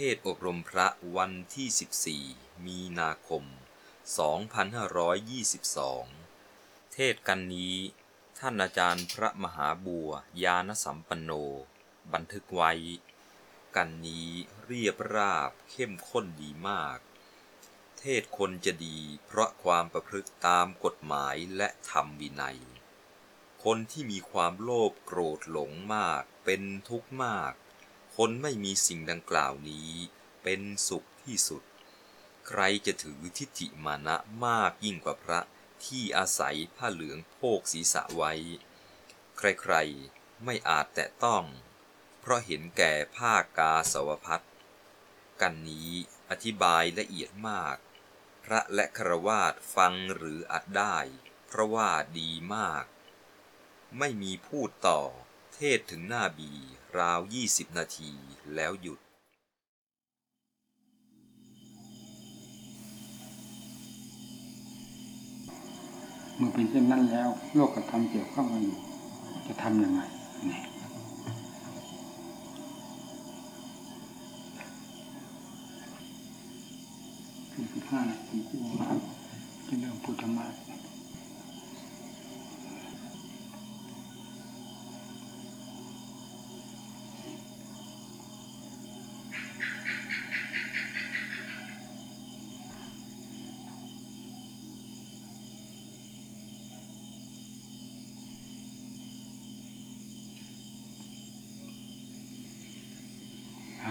เทศอบรมพระวันที่ 14 มีนาคม 2522 เทศกันนี้ ท่านอาจารย์พระมหาบัวยานสัมปันโน บันทึกไว้ กันนี้เรียบราบเข้มข้นดีมาก เทศคนจะดีเพราะความประพฤติตามกฎหมายและธรรมวินัย คนที่มีความโลภโกรธหลงมากเป็นทุกข์มาก คนไม่มีสิ่งดังกล่าวนี้ เป็นสุขที่สุด ใครจะถือทิฏฐิมานะมากยิ่งกว่าพระที่อาศัยผ้าเหลืองโพกศีรษะไว้ ใครๆไม่อาจแตะต้อง เพราะเห็นแก่ผ้ากาสาวพัดกันนี้อธิบายละเอียดมาก พระและครวาสฟังหรืออัดได้ เพราะว่าดีมาก ไม่มีพูดต่อ เทศถึงหน้าบี ราวยี่สิบนาทีแล้วหยุด เมื่อเป็นเช่นนั้นแล้ว โลกกับธรรมเกี่ยวข้องกันอยู่ จะทำยังไงนี่คือสิบห้านาทีที่จะเริ่มพูดธรรมะ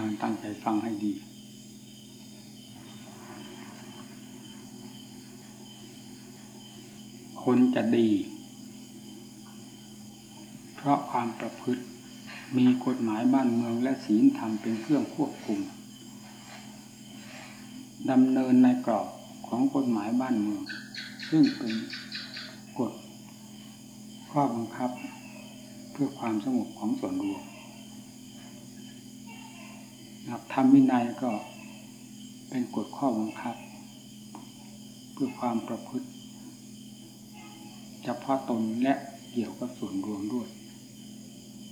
ทางตั้งใจฟังให้ดี คนจะดี เพราะความประพฤติมีกฎหมายบ้านเมืองและศีลธรรมเป็นเครื่องควบคุมดำเนินในกรอบของกฎหมายบ้านเมือง ซึ่งเป็นกฎข้อบังคับ เพื่อความสงบของส่วนรวม หลักธรรมวินัยก็เป็นกฎข้อบังคับ เพื่อความประพฤติเฉพาะตนและเกี่ยวกับส่วนรวมด้วย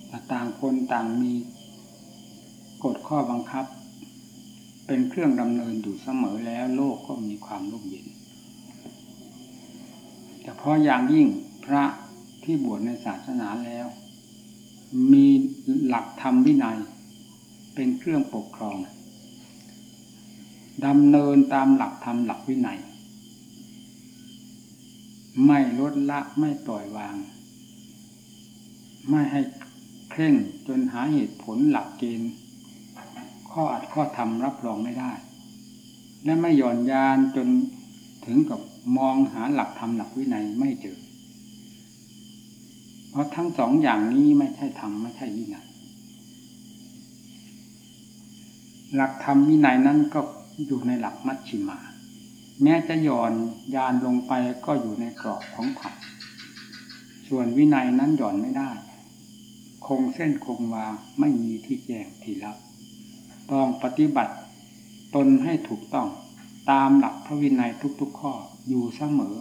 แต่ต่างคนต่างมีกฎข้อบังคับ เป็นเครื่องดำเนินอยู่เสมอแล้วโลกก็มีความร่มเย็นแต่เพราะอย่างยิ่งพระที่บวชในศาสนาแล้ว มีหลักธรรมวินัย เป็นเครื่องปกครองดำเนินตามหลักธรรมหลักวินัย ไม่ลดละไม่ปล่อยวาง ไม่ให้เคร่งจนหาเหตุผลหลักเกณฑ์ ข้ออัดข้อธรรมรับรองไม่ได้ และไม่หย่อนยานจนถึงกับมองหาหลักธรรมหลักวินัยไม่เจอ เพราะทั้งสองอย่างนี้ไม่ใช่ธรรมไม่ใช่วินัย หลักธรรมวินัยนั้นก็อยู่ในหลักมัชชิมา แม้จะหย่อนยานลงไปก็อยู่ในกรอบของธรรมส่วนวินัยนั้นหย่อนไม่ได้ คงเส้นคงวาไม่มีที่แจงที่รับต้องปฏิบัติตนให้ถูกต้องตามหลักพระวินัยทุกๆข้ออยู่เสมอ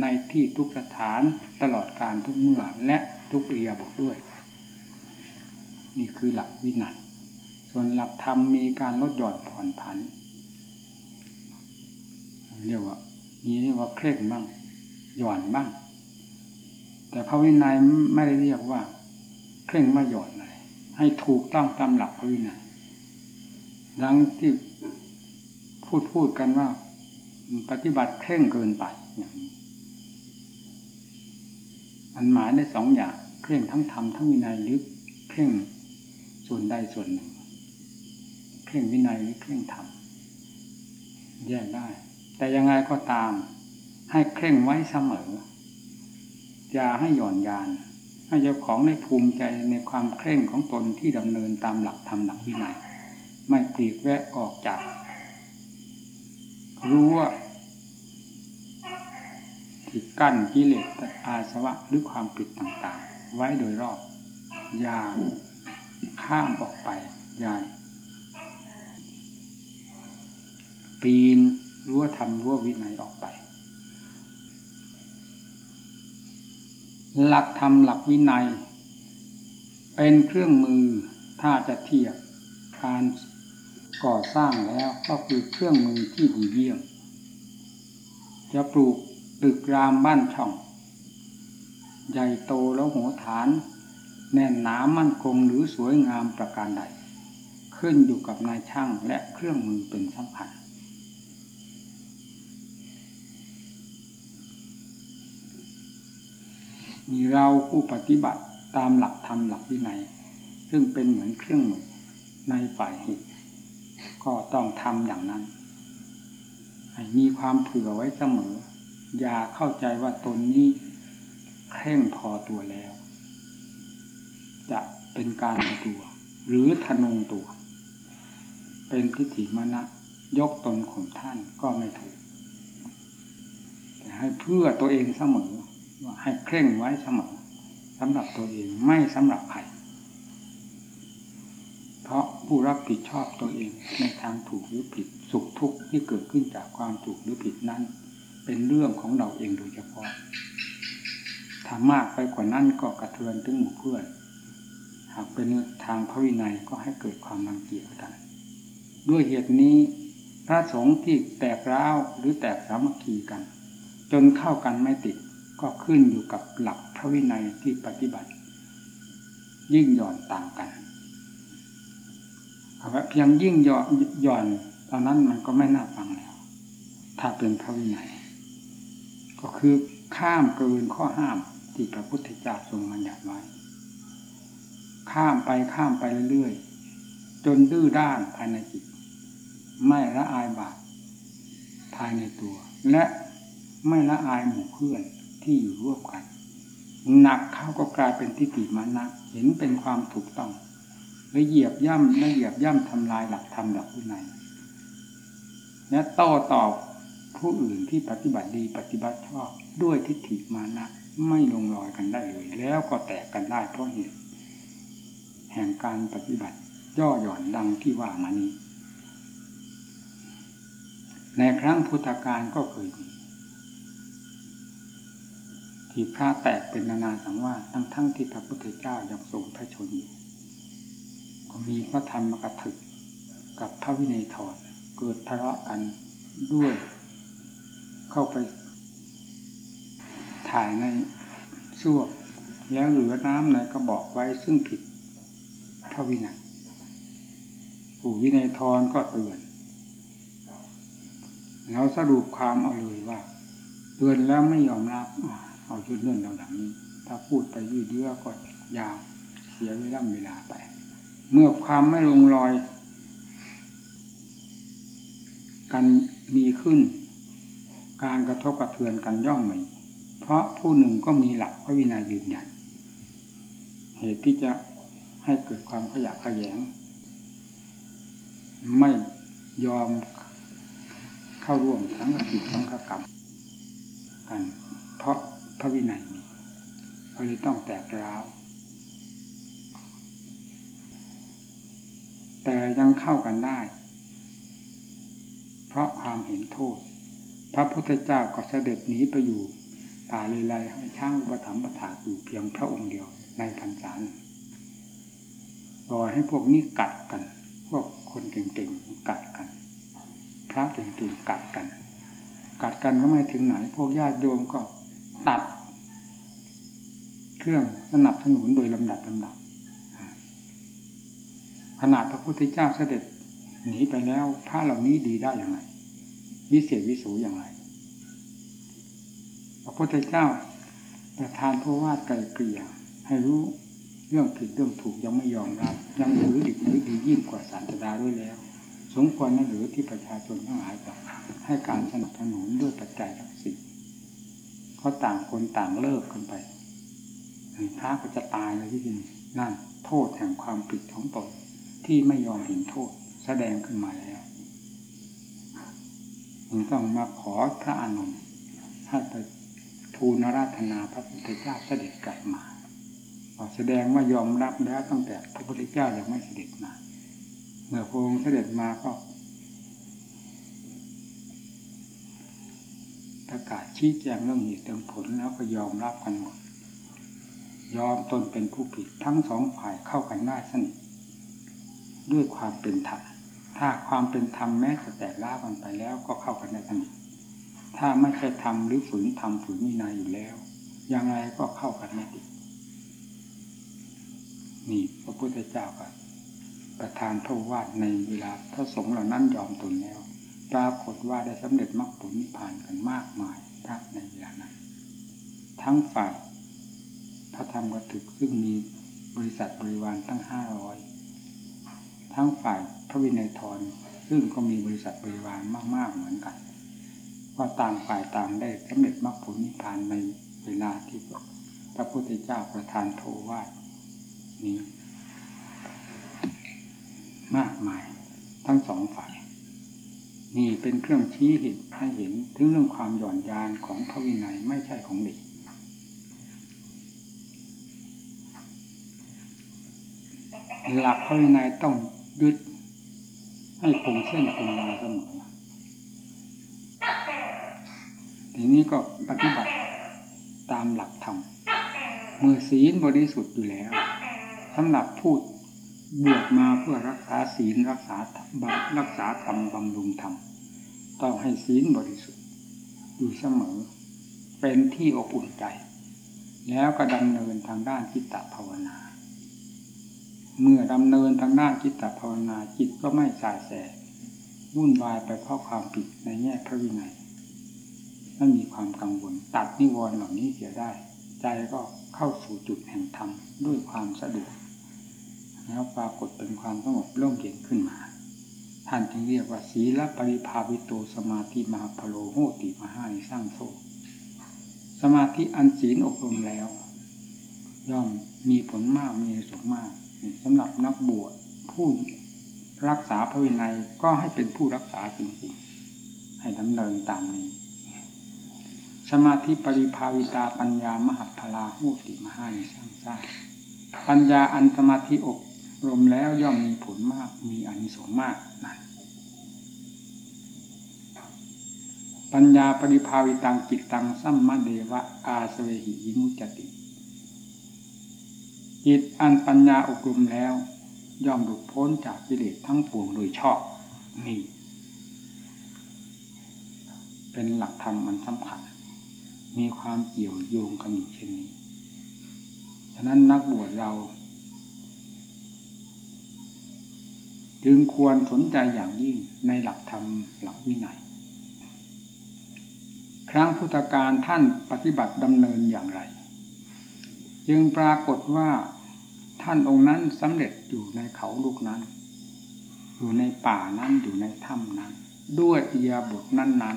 ในที่ทุกสถานตลอดการทุกเมื่อและทุกเรียบทด้วย นี่คือหลักวินัย ส่วนหลักธรรมมีการลดหย่อนผ่อนผัน เรียกว่านี้เรียกว่าเคร่งบ้างหย่อนบ้าง แต่พระวินัยไม่ได้เรียกว่า เคร่งไม่หย่อนเลย ให้ถูกต้องตามหลักพระวินัยดังที่พูดพูดกันว่า ปฏิบัติเคร่งเกินไปอย่างนี้มันหมายได้สองอย่าง เคร่งทั้งธรรมทั้งวินัยหรือเคร่งส่วนใดส่วนหนึ่ง ร่งวินัยหรือเคร่งธรรมแยกได้ แต่ยังไงก็ตาม ให้เคร่งไว้เสมอ อย่าให้หย่อนยาน ให้เจ้าของได้ภูมิใจในความเคร่งของตนที่ดำเนินตามหลักธรรมหลักวินัย ไม่ปลีกแวะออกจาก รู้ว่าที่กั้นกิเลสอาสวะหรือความผิดต่างๆ ไว้โดยรอบ อย่าข้ามออกไปอย่า ปีนรั้วธรรมรั้ววินัยออกไป หลักธรรมหลักวินัย เป็นเครื่องมือถ้าจะเทียบการก่อสร้างแล้วก็คือเครื่องมือที่ดีเยี่ยม จะปลูกตึกรามบ้านช่อง ใหญ่โตแล้วโหฐาน แน่นหนามั่นคงหรือสวยงามประการใด ขึ้นอยู่กับนายช่างและเครื่องมือเป็นสำคัญ มีเราผู้ปฏิบัติตามหลักธรรมหลักวินัยซึ่งเป็นเหมือนเครื่องมือในฝ่ายเหตุก็ต้องทำอย่างนั้นมีความเผื่อไว้เสมอ อย่าเข้าใจว่าตนนี้เคร่งพอตัวแล้ว จะเป็นการตัว หรือทะนงตัว เป็นทิฏฐิมานะยกตนของท่านก็ไม่ถูก แต่ให้เพื่อตัวเองเสมอ ให้เคร่งไว้เสมอสำหรับตัวเองไม่สำหรับใครเพราะผู้รับผิดชอบตัวเองในทางถูกหรือผิดสุขทุกข์ที่เกิดขึ้นจากความถูกหรือผิดนั้น เป็นเรื่องของเราเองโดยเฉพาะถ้ามากไปกว่านั้นก็กระเทือนถึงหมู่เพื่อน หากเป็นทางพระวินัยก็ให้เกิดความรังเกียจกัน ด้วยเหตุนี้ พระสงฆ์ที่แตกร้าวหรือแตกสามัคคีกัน จนเข้ากันไม่ติด ก็ขึ้นอยู่กับหลักพระวินัยที่ปฏิบัติ ยิ่งหย่อนต่างกันเพียงยิ่งหย่อนหย่อนตอนนั้นมันก็ไม่น่าฟังแล้ว ถ้าเป็นพระวินัย ก็คือข้ามเกินข้อห้ามที่พระพุทธเจ้าทรงบัญญัติไว้ ข้ามไปข้ามไปเรื่อยๆจนดื้อด้านภายในจิต ไม่ละอายบาปภายในตัว และไม่ละอายหมู่เพื่อน ที่อยู่ร่วมกัน หนักเข้าก็กลายเป็นทิฏฐิมานะเห็นเป็นความถูกต้องและเหยียบย่ำและเหยียบย่ำทำลายหลักธรรมหลักวินัยและโต้ตอบผู้อื่นที่ปฏิบัติดีปฏิบัติชอบด้วยทิฏฐิมานะไม่ลงรอยกันได้เลย แล้วก็แตกกันได้เพราะเหตุ แห่งการปฏิบัติย่อหย่อนดังที่ว่ามานี้ ในครั้งพุทธกาลก็เคยมี ที่พระแตกเป็นนานาสังว่าทั้งทั้งที่พระพุทธเจ้ายังทรงพระชนอยู่ก็มีพระธรรมกถึกกับพระวินัยถอดเกิดทะเลาะกันด้วย เข้าไป ถ่ายในส้วมแล้วเหลือน้ำในกระบอกไว้ซึ่งผิดพระวินัยผู้วินัยทรก็เตือนแล้วสรุปความเอาเลยว่าเตือนแล้วไม่ยอมรับ เอาชุดเรื่องเราดังนี้ ถ้าพูดไปยืดเยื้อก็ยาวเสียเวลาเวลาไป เมื่อความไม่ลงรอย กันมีขึ้น การกระทบกระเทือนกันย่อมมีเพราะผู้หนึ่งก็มีหลักพระวินัยยืนยันเหตุที่จะให้เกิดความขยะขยง ไม่ยอมเข้าร่วมทั้งกิจทั้งกรรมกันเพราะ พระวินัยมีก็เลยต้องแตกร้าว แต่ยังเข้ากันได้ เพราะความเห็นโทษ พระพุทธเจ้าก็เสด็จหนีไปอยู่ป่าเลยไลให้ช่างประถมประถาอยู่เพียงพระองค์เดียวในพรรษาปล่อยให้พวกนี้กัดกัน พวกคนเก่งๆกัดกัน พระเก่งๆกัดกัน กัดกันก็ไม่ถึงไหน พวกญาติโยมก็ ตัด เครื่องสนับสนุนโดยลำดับลำดับขนาดพระพุทธเจ้าเสด็จหนีไปแล้วพระเหล่านี้ดีได้อย่างไรวิเศษวิสูอย่างไรพระพุทธเจ้าประทานพระวาดไกลเกลี่ยให้รู้เรื่องผิดเรื่องถูกยังไม่ยอมรับยังหรือดิบหรือดียิ่งกว่าสารดาด้วยแล้ว สมควรนะหรือที่ประชาชนทั้งหลายจะให้การสนับสนุนด้วยปัจจัย ทั้งสิ้นเขาต่างคนต่างเลิกกันไปพระก็จะตายเลยที่นี่นั่นโทษแห่งความผิดของตนที่ไม่ยอมเห็นโทษแสดงขึ้นมาแล้วจึงต้องมาขอพระอานนท์ให้ไปทูลราธนาพระพุทธเจ้าเสด็จกลับมาแสดงว่ายอมรับแล้วตั้งแต่พระพุทธเจ้ายังไม่เสด็จมา เมื่อพระองค์เสด็จมาก็ ประกาศชี้แจงเรื่องเหตุเรื่องผลแล้วก็ยอมรับกันหมด ยอมตนเป็นผู้ผิดทั้งสองฝ่ายเข้ากันได้สนิทด้วยความเป็นธรรมถ้าความเป็นธรรมแม้จะแตกล่ากันไปแล้วก็เข้ากันได้สนิทถ้าไม่ใช่ธรรมหรือฝืนธรรมฝืนวินัยอยู่แล้ว ยังไงก็เข้ากันไม่ติดนี่พระพุทธเจ้าก็ประทานโทวาดในเวลาพระสงฆ์เหล่านั้นยอมตนแล้ว ปรากฏว่าได้สำเร็จมรรคผลนิพพานกันมากมายพระในเวลานั้น ทั้งฝ่ายพระธรรมกถึกซึ่งมีบริษัทบริวารตั้งห้าร้อยทั้งฝ่ายพระวินัยทรซึ่งก็มีบริษัทบริวารมาก ๆ เหมือนกันก็ต่างฝ่ายต่างได้สำเร็จมรรคผลนิพพานในเวลาที่พระพุทธเจ้าประทานโทวานี้ มากมายทั้งสองฝ่าย นี่เป็นเครื่องชี้เห็นให้เห็นถึงเรื่องความหย่อนยานของพระวินัยไม่ใช่ของเด็กหลักพระวินัยต้องยึดให้คงเส้นคงวาเสมอทีนี้ก็ปฏิบัติตามหลักธรรมมือศีลบริสุทธิ์อยู่แล้วสำหรับพูด บวชมาเพื่อรักษาศีลรักษาธรรรักษาธรรมบำรุงธรรมต้องให้ศีลบริสุทธิ์อยู่เสมอ เป็นที่อบอุ่นใจ แล้วก็ดำเนินทางด้านจิตตภาวนา เมื่อดำเนินทางด้านจิตตภาวนาจิตก็ไม่สายแสวุ่นวายไปเพราะความผิดในแง่พระวินัยไม่มีความกังวลตัดนิวรณ์เหล่านี้เสียได้ ใจก็เข้าสู่จุดแห่งธรรมด้วยความสะดวก แล้วปรากฏเป็นความสงบร่มเย็นขึ้นมา ท่านจึงเรียกว่าศีลปริภาวิโตสมาธิมหาพโลโหติมหาสร้างโซสมาธิอันศีลอบรมแล้ว ย่อมมีผลมากมีสุขมากสำหรับนักบวชผู้รักษาพระวินัยก็ให้เป็นผู้รักษาจริงๆให้ดำเนินตามนี้ สมาธิปริภาวิตาปัญญามหัพลาหูติมหานิสร้างสร้างปัญญาอันสมาธิอบ รวมแล้วย่อมมีผลมาก มีอานิสงส์มากนั่นปัญญาปริภาวิตังจิตตังสัมมาเดวะอาสเวหิยิมุจติ จิตอันปัญญาอบรมแล้ว ย่อมหลุดพ้นจากกิเลสทั้งปวงโดยชอบนี่ เป็นหลักธรรมอันสำคัญ มีความเกี่ยวโยงกันอยู่เช่นนี้ ฉะนั้นนักบวชเรา จึงควรสนใจอย่างยิ่งในหลักธรรมหลักวินัย ครั้งพุทธการท่านปฏิบัติดำเนินอย่างไร จึงปรากฏว่าท่านองค์นั้นสำเร็จอยู่ในเขาลูกนั้น อยู่ในป่านั้นอยู่ในถ้ำนั้น ด้วยเอียบทนั้นนั้น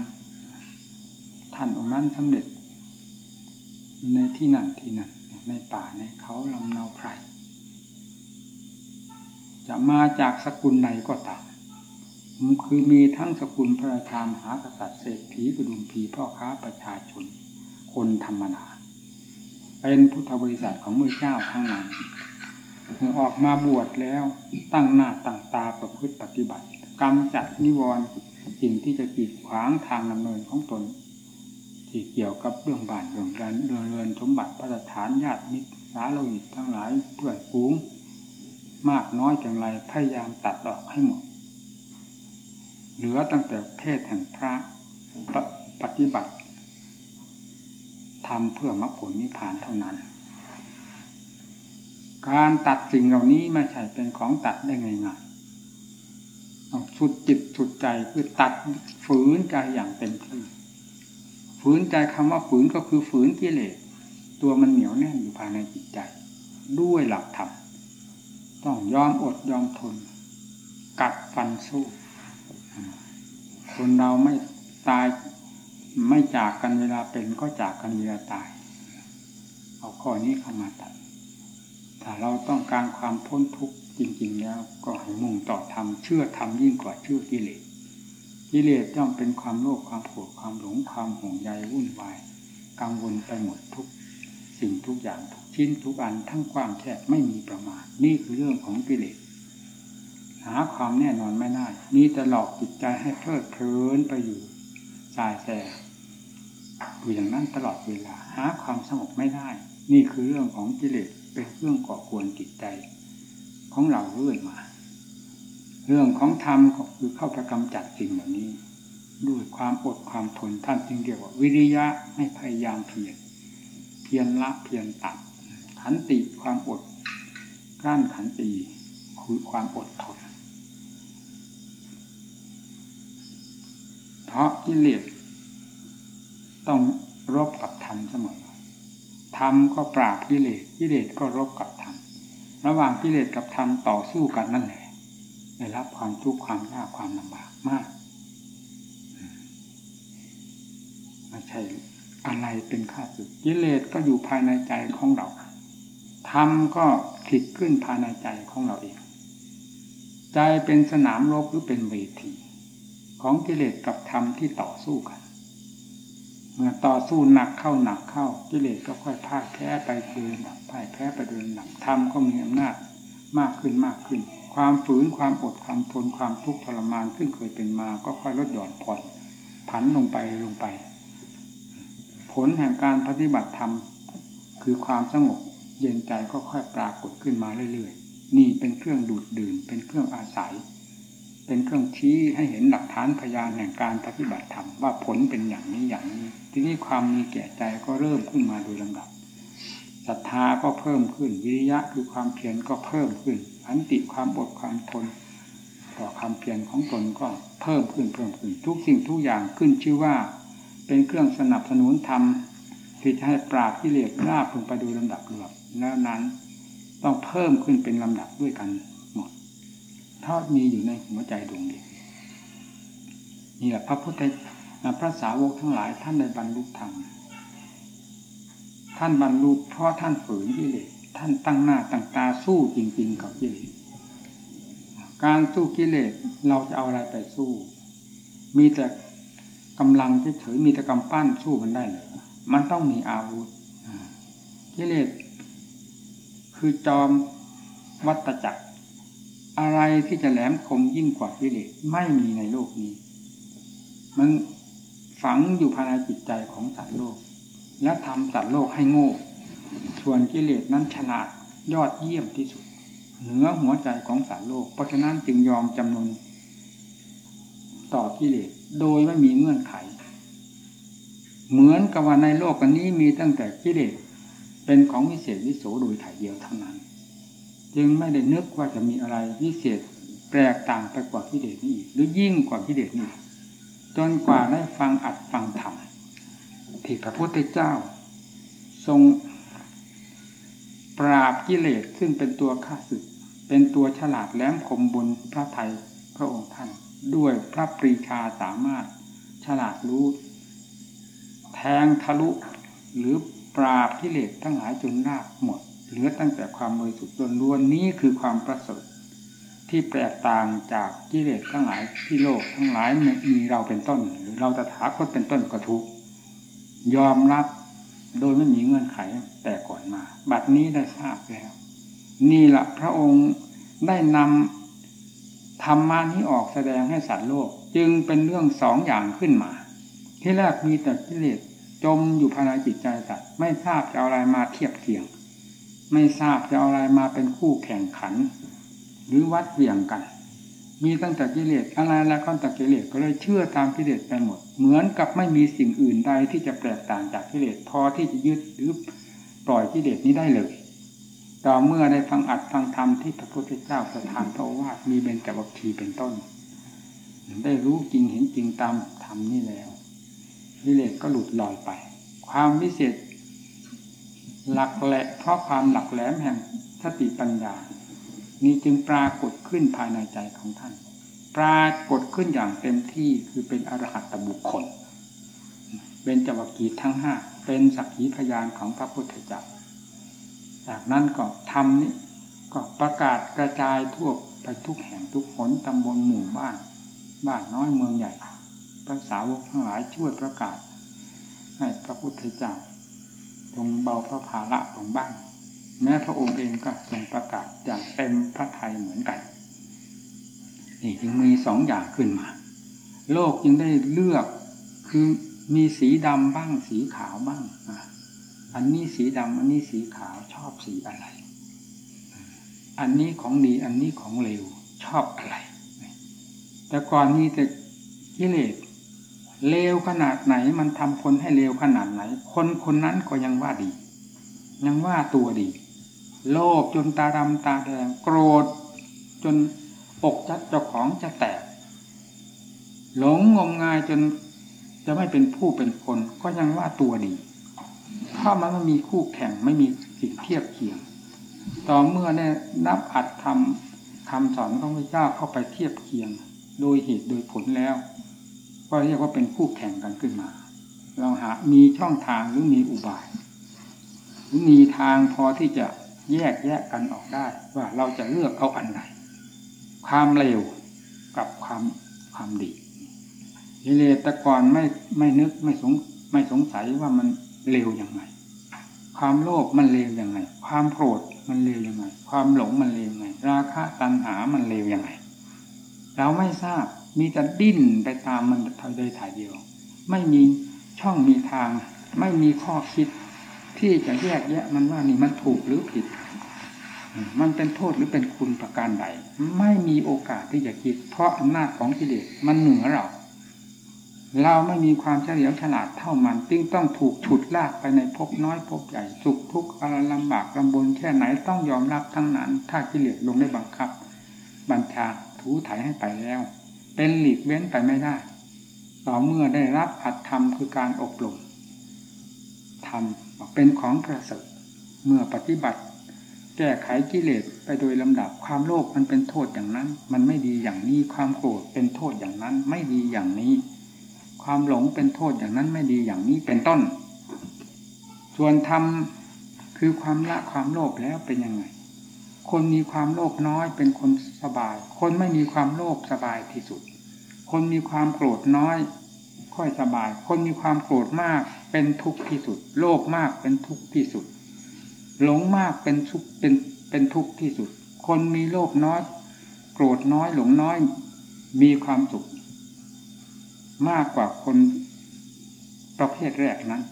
ท่านองค์นั้นสำเร็จ ในที่นั่นที่นั่นในป่าในเขาลำนาไพร จะมาจากสกุลใดก็ตามคือมีทั้งสกุลพระราชามหากษัตริย์เศรษฐีกระดุมพีพ่อค้าประชาชน คนธรรมดาเป็นพุทธบริษัทของมือเจ้าทั้งนั้นออกมาบวชแล้วตั้งหน้าตั้งตาประพฤติปฏิบัติกำจัดนิวรณ์สิ่งที่จะกีดขวางทางดำเนินของตน ที่เกี่ยวกับเรื่องบ้านเรื่องการเรืองเรือนสมบัติประฐานญาติมิตรสาโลหิตทั้งหลายเพื่อนฝูง มากน้อยอย่างไรพยายามตัดออกให้หมด เหลือตั้งแต่เพศแห่งพระปฏิบัติทำเพื่อมรรคผลนิพพานเท่านั้น การตัดสิ่งเหล่านี้ไม่ใช่เป็นของตัดได้ง่ายๆต้องสุดจิตสุดใจคือตัดฝืนใจอย่างเต็มที่ฝืนใจคำว่าฝืนก็คือฝืนกิเลสตัวมันเหนียวแน่นอยู่ภายในจิตใจ ด้วยหลักธรรม ต้องยอมอดยอมทน กัดฟันสู้ คนเราไม่ตายไม่จากกันเวลาเป็นก็จากกันเวลาตาย เอาข้อนี้เข้ามาตัดถ้าเราต้องการความพ้นทุกข์จริง ๆ แล้วก็ให้มุ่งต่อธรรมเชื่อธรรมยิ่งกว่าเชื่อกิเลสกิเลสย่อมเป็นความโลภความโกรธความหลงความห่วงใยวุ่นวาย กังวลไปหมดทุกสิ่งทุกอย่างทุก ชิ้นทุกอันทั้งกว้างแคบไม่มีประมาณ นี่คือเรื่องของกิเลสหาความแน่นอนไม่ได้นี่จะหลอกจิตใจให้เพลิดเพลินไปอยู่สายแสอยู่อย่างนั้นตลอดเวลา หาความสงบไม่ได้ นี่คือเรื่องของกิเลสเป็นเรื่องก่อควรจิตใจ ของเราเรื่อยมา เรื่องของธรรมก็คือเข้าไปกำจัดสิ่งเหล่านี้ ด้วยความอดความทนท่านจึงเรียกว่า วิริยะให้พยายามเพียรเพียรละเพียรตัด ขันติความอดกลั้นขันติคือความอดทน เพราะกิเลสต้องรบกับธรรมเสมอธรรมก็ปราบกิเลสกิเลสก็รบกับธรรมระหว่างกิเลสกับธรรมต่อสู้กันนั่นแหละได้รับความทุกข์ความยากความลำบากมากไม่ใช่อะไรเป็นข้าศึกกิเลสก็อยู่ภายในใจของเรา ธรรมก็ผลิตขึ้นภายในใจของเราเอง ใจเป็นสนามรบหรือเป็นเวที ของกิเลสกับธรรมที่ต่อสู้กัน เมื่อต่อสู้หนักเข้าหนักเข้ากิเลสก็ค่อยพ่ายแพ้ไปเดินหลับพ่ายแพ้ไปเดินหลับธรรมก็มีอำนาจมากขึ้นมากขึ้น ความฝืนความอดความทนความทุกข์ทรมานซึ่งเคยเป็นมาก็ค่อยลดหย่อนผ่อนผันลงไปลงไป ผลแห่งการปฏิบัติธรรมคือความสงบ เย็นใจก็ค่อยปรากฏขึ้นมาเรื่อยๆ นี่เป็นเครื่องดูดดื่มเป็นเครื่องอาศัย เป็นเครื่องชี้ให้เห็นหลักฐานพยานแห่งการปฏิบัติธรรมว่าผลเป็นอย่างนี้อย่างนี้ ทีนี้ความมีแก่ใจก็เริ่มขึ้นมาโดยลำดับศรัทธาก็เพิ่มขึ้นวิริยะคือความเพียรก็เพิ่มขึ้นอันติความอดความทน ต่อความเพียรของตนก็เพิ่มขึ้นเพิ่มขึ้น ทุกสิ่งทุกอย่างขึ้นชื่อว่า เป็นเครื่องสนับสนุนธรรมที่จะให้ปราบกิเลสราบลงไปโดยลำดับลำดับ แล้วนั้นต้องเพิ่มขึ้นเป็นลำดับด้วยกันหมดเท่ามีอยู่ในหัวใจดวงเดียวนี่แหละพระพุทธพระสาวกทั้งหลายท่านได้บรรลุธรรมท่านบรรลุเพราะท่านฝืนกิเลสท่านตั้งหน้าตั้งตาสู้จริง ๆ กับกิเลสการสู้กิเลสเราจะเอาอะไรไปสู้ มีแต่กำลังเฉยๆมีแต่กำปั้นสู้มันได้เหรอมันต้องมีอาวุธกิเลส คือจอมวัตจักร อะไรที่จะแหลมคมยิ่งกว่ากิเลสไม่มีในโลกนี้ มันฝังอยู่ภายในจิตใจของสัตว์โลก และทำสัตว์โลกให้โง่ ส่วนกิเลสนั้นฉลาดยอดเยี่ยมที่สุด เหนือหัวใจของสัตว์โลก เพราะฉะนั้นจึงยอมจำนนต่อกิเลสโดยไม่มีเงื่อนไข เหมือนกับว่าในโลกนี้มีตั้งแต่กิเลส เป็นของวิเศษวิโสโดยถ่ายเดียวเท่านั้น จึงไม่ได้นึกว่าจะมีอะไรวิเศษแปลกต่างไปกว่ากิเลสนี้อีกหรือยิ่งกว่ากิเลสนี้จนกว่าได้ฟังอัดฟังธรรมที่พระพุทธเจ้า ทรงปราบกิเลสซึ่งเป็นตัวข้าศึก เป็นตัวฉลาดแหลมคมบนพระไทยพระองค์ท่าน ด้วยพระปรีชาสามารถฉลาดรู้ แทงทะลุหรือ ปราบกิเลสทั้งหลายจนราบหมด เหลือตั้งแต่ความบริสุทธิ์ล้วนนี้คือความประเสริฐที่แปลกต่างจากกิเลสทั้งหลายที่โลกทั้งหลายมีเราเป็นต้น หรือเราตถาคตเป็นต้นก็ทุกยอมรับโดยไม่มีเงื่อนไขแต่ก่อนมา บัดนี้ได้ทราบแล้ว นี่แหละพระองค์ได้นำธรรมานี้ออกแสดงให้สัตว์โลก จึงเป็นเรื่องสองอย่างขึ้นมา ที่แรกมีแต่กิเลส จมอยู่ภายในจิตใจสัตว์ไม่ทราบจะเอาอะไรมาเทียบเทียง ไม่ทราบจะเอาอะไรมาเป็นคู่แข่งขัน หรือวัดเหวี่ยงกัน มีตั้งแต่กิเลสอะไรแล้วก็แต่กิเลสก็เลยเชื่อตามกิเลสไปหมด เหมือนกับไม่มีสิ่งอื่นใดที่จะแตกต่างจากกิเลสพอที่จะยึดหรือปล่อยกิเลสนี้ได้เลยต่อเมื่อได้ฟังอัดฟังธรรมที่พระพุทธเจ้าประทานพระวามีเบญจวัคคีเป็นต้น ได้รู้จริงเห็นจริงตามธรรมนี่แล้ว กิเลสก็หลุดลอยไป ความวิเศษ หลักแหละเพราะความหลักแหลมแห่งสติปัญญา นี้จึงปรากฏขึ้นภายในใจของท่าน ปรากฏขึ้นอย่างเต็มที่คือเป็นอรหัตบุคคลเป็นจวักกีทั้งห้าเป็นสักขีพยานของพระพุทธเจ้าจากนั้นก็ทำนี้ก็ประกาศกระจายทั่วไปทุกแห่งทุกหนตำบลหมู่บ้าน บ้านน้อยเมืองใหญ่ พระสาวกทั้งหลายช่วยประกาศ ให้พระพุทธเจ้าทรงเบาพระภาระลงบ้าง แม้พระองค์เองก็ทรงประกาศอย่างเต็มพระทัยเหมือนกันนี่จึงมีสองอย่างขึ้นมา โลกจึงได้เลือกคือมีสีดำบ้างสีขาวบ้างอันนี้สีดำอันนี้สีขาวชอบสีอะไร อันนี้ของดีอันนี้ของเลวชอบอะไร แต่ก่อนนี้แต่กิเลส เลวขนาดไหนมันทำคนให้เลวขนาดไหน คนคนนั้นก็ยังว่าดี ยังว่าตัวดี โลภจนตาดำตาแดงโกรธ จนอกจัดเจ้าของจะแตก หลงงมงายจนจะไม่เป็นผู้เป็นคนก็ยังว่าตัวดีเพราะมันไม่มีคู่แข่งไม่มีสิ่งเทียบเคียง ต่อเมื่อได้นับอัดทำคำสอนของพระเจ้าเข้าไปเทียบเคียง โดยเหตุโดยผลแล้ว ก็เรียกว่าเป็นคู่แข่งกันขึ้นมา เราหามีช่องทางหรือมีอุบายหรือมีทางพอที่จะแยกแยกกันออกได้ ว่าเราจะเลือกเอาอันไหน ความเร็วกับความความดีกิเลสต่ก่อนไม่ไม่นึกไม่สงไม่สงสัยว่ามันเร็วยังไง ความโลภมันเร็วยังไง ความโกรธมันเร็วยังไง ความหลงมันเร็วยังไง ราคะตัณหามันเร็วยังไง เราไม่ทราบ มีแต่ดิ้นไปตามมันโดยถ่ายเดียว ไม่มีช่องมีทาง ไม่มีข้อคิด ที่จะแยกแยะมันว่านี่มันถูกหรือผิด มันเป็นโทษหรือเป็นคุณประการใด ไม่มีโอกาสที่จะคิด เพราะอำนาจของกิเลสมันเหนือเรา เราไม่มีความเฉลียวฉลาดเท่ามันจึงต้องถูกฉุดลากไปในภพน้อยภพใหญ่สุขทุกข์อะไรลำบากลำบนแค่ไหนต้องยอมรับทั้งนั้น ถ้ากิเลสลงได้บังคับ บัญชาถูถ่ายให้ไปแล้ว เป็นหลีกเว้นไปไม่ได้ต่อเมื่อได้รับอัดธรรมคือการอบรมธรรมเป็นของประเสริฐเมื่อปฏิบัติ แก้ไขกิเลสไปโดยลำดับความโลภมันเป็นโทษอย่างนั้น มันไม่ดีอย่างนี้ความโกรธเป็นโทษอย่างนั้น ไม่ดีอย่างนี้ ความหลงเป็นโทษอย่างนั้นไม่ดีอย่างนี้เป็นต้น ส่วนธรรมคือความละความโลภแล้วเป็นยังไง คนมีความโลภน้อยเป็นคนสบาย คนไม่มีความโลภสบายที่สุด คนมีความโกรธน้อย ค่อยสบาย คนมีความโกรธมากเป็นทุกข์ที่สุด โลภมากเป็นทุกข์ที่สุด หลงมากเป็นทุกข์เป็นเป็นทุกข์ที่สุด คนมีโลภน้อย โกรธน้อยหลงน้อย มีความสุข มากกว่าคนประเภทแรกนั้น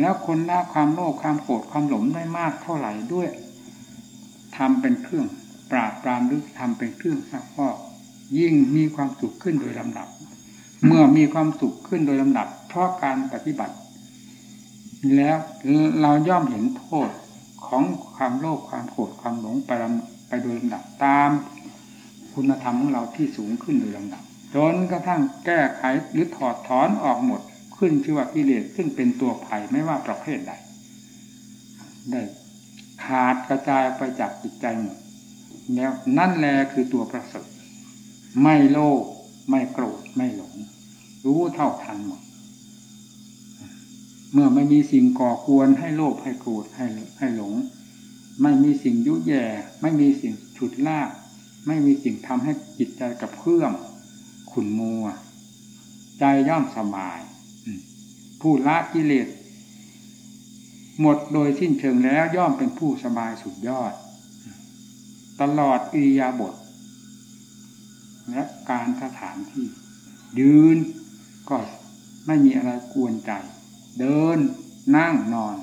แล้วคนละความโลภความโกรธความหลงได้มากเท่าไหร่ด้วยทำเป็นเครื่องปราบปรามหรือทำเป็นเครื่องซักฟอก ยิ่งมีความสุขขึ้นโดยลำดับ เมื่อมีความสุขขึ้นโดยลำดับ เพราะการปฏิบัติ แล้วเราย่อมเห็นโทษของความโลภความโกรธความหลงไปไปโดยลำดับตาม คุณธรรมของเราที่สูงขึ้นโดยลำดับจนกระทั่งแก้ไขหรือถอดถอนออกหมดขึ้นชื่อว่ากิเลสซึ่งเป็นตัวภัยไม่ว่าประเภทใดได้ขาดกระจายไปจากจิตใจหมดแล้วนั่นแหละคือตัวประเสริฐ ไม่โลภไม่โกรธไม่หลง รู้เท่าทันหมด เมื่อไม่มีสิ่งก่อควรให้โลภให้โกรธให้ให้หลง ไม่มีสิ่งยุแย่ ไม่มีสิ่งฉุดลาก ไม่มีสิ่งทำให้จิตใจกับเพื่อมขุนมัว ใจย่อมสบายผู้ละกิเลสหมดโดยสิ้นเชิงแล้วย่อมเป็นผู้สบายสุดยอด ตลอดอิยาบถ และการสถานที่ ยืนก็ไม่มีอะไรกวนใจ เดินนั่งนอน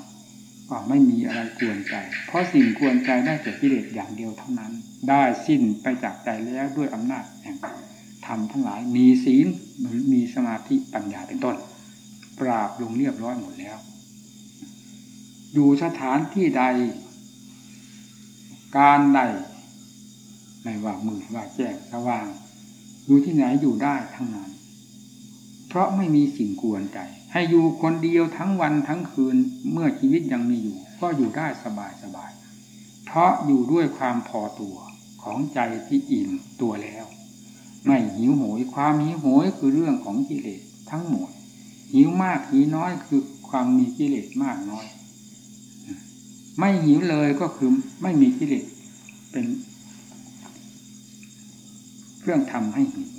ก็ไม่มีอะไรกวนใจ เพราะสิ่งกวนใจได้แต่กิเลสอย่างเดียวเท่านั้น ได้สิ้นไปจากใจแล้วด้วยอำนาจแห่งธรรมทั้งหลาย มีศีลมีสมาธิปัญญาเป็นต้น ปราบลงเรียบร้อยหมดแล้ว อยู่สถานที่ใด การใดไม่ว่ามืดว่าแจ้งสว่าง อยู่ที่ไหนอยู่ได้ทั้งนั้น เพราะไม่มีสิ่งกวนใจ ให้อยู่คนเดียวทั้งวันทั้งคืนเมื่อชีวิตยังมีอยู่ ก็อยู่ได้สบายสบาย เพราะอยู่ด้วยความพอตัวของใจที่อิ่มตัวแล้ว ไม่หิวโหยความหิวโหยคือเรื่องของกิเลสทั้งหมด หิวมากหิวน้อยคือความมีกิเลสมากน้อย ไม่หิวเลยก็คือไม่มีกิเลสเป็น เครื่องทำให้หิว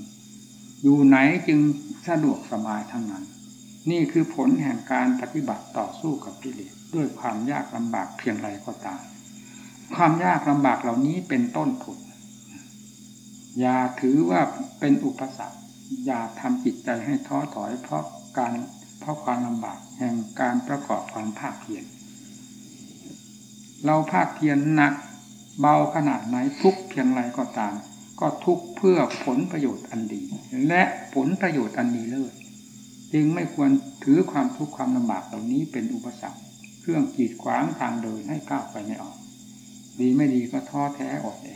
อยู่ไหนจึงสะดวกสบายทั้งนั้น นี่คือผลแห่งการปฏิบัติต่อสู้กับกิเลสด้วยความยากลำบากเพียงไรก็ตาม ความยากลำบากเหล่านี้เป็นต้นทุนอย่าถือว่าเป็นอุปสรรคอย่าทำจิตใจให้ท้อถอยเพราะการเพราะความลำบากแห่งการประกอบความภาคเพียรเราภาคเพียรหนักเบาขนาดไหนทุกเพียงไรก็ตาม ก็ทุกเพื่อผลประโยชน์อันดี และผลประโยชน์อันดีเลิศจึงไม่ควรถือความทุกข์ความลำบากเหล่านี้เป็นอุปสรรค เครื่องกีดขวางทางเดินให้ก้าวไปไม่ออก ดีไม่ดีก็ท้อแท้อ่อนแอ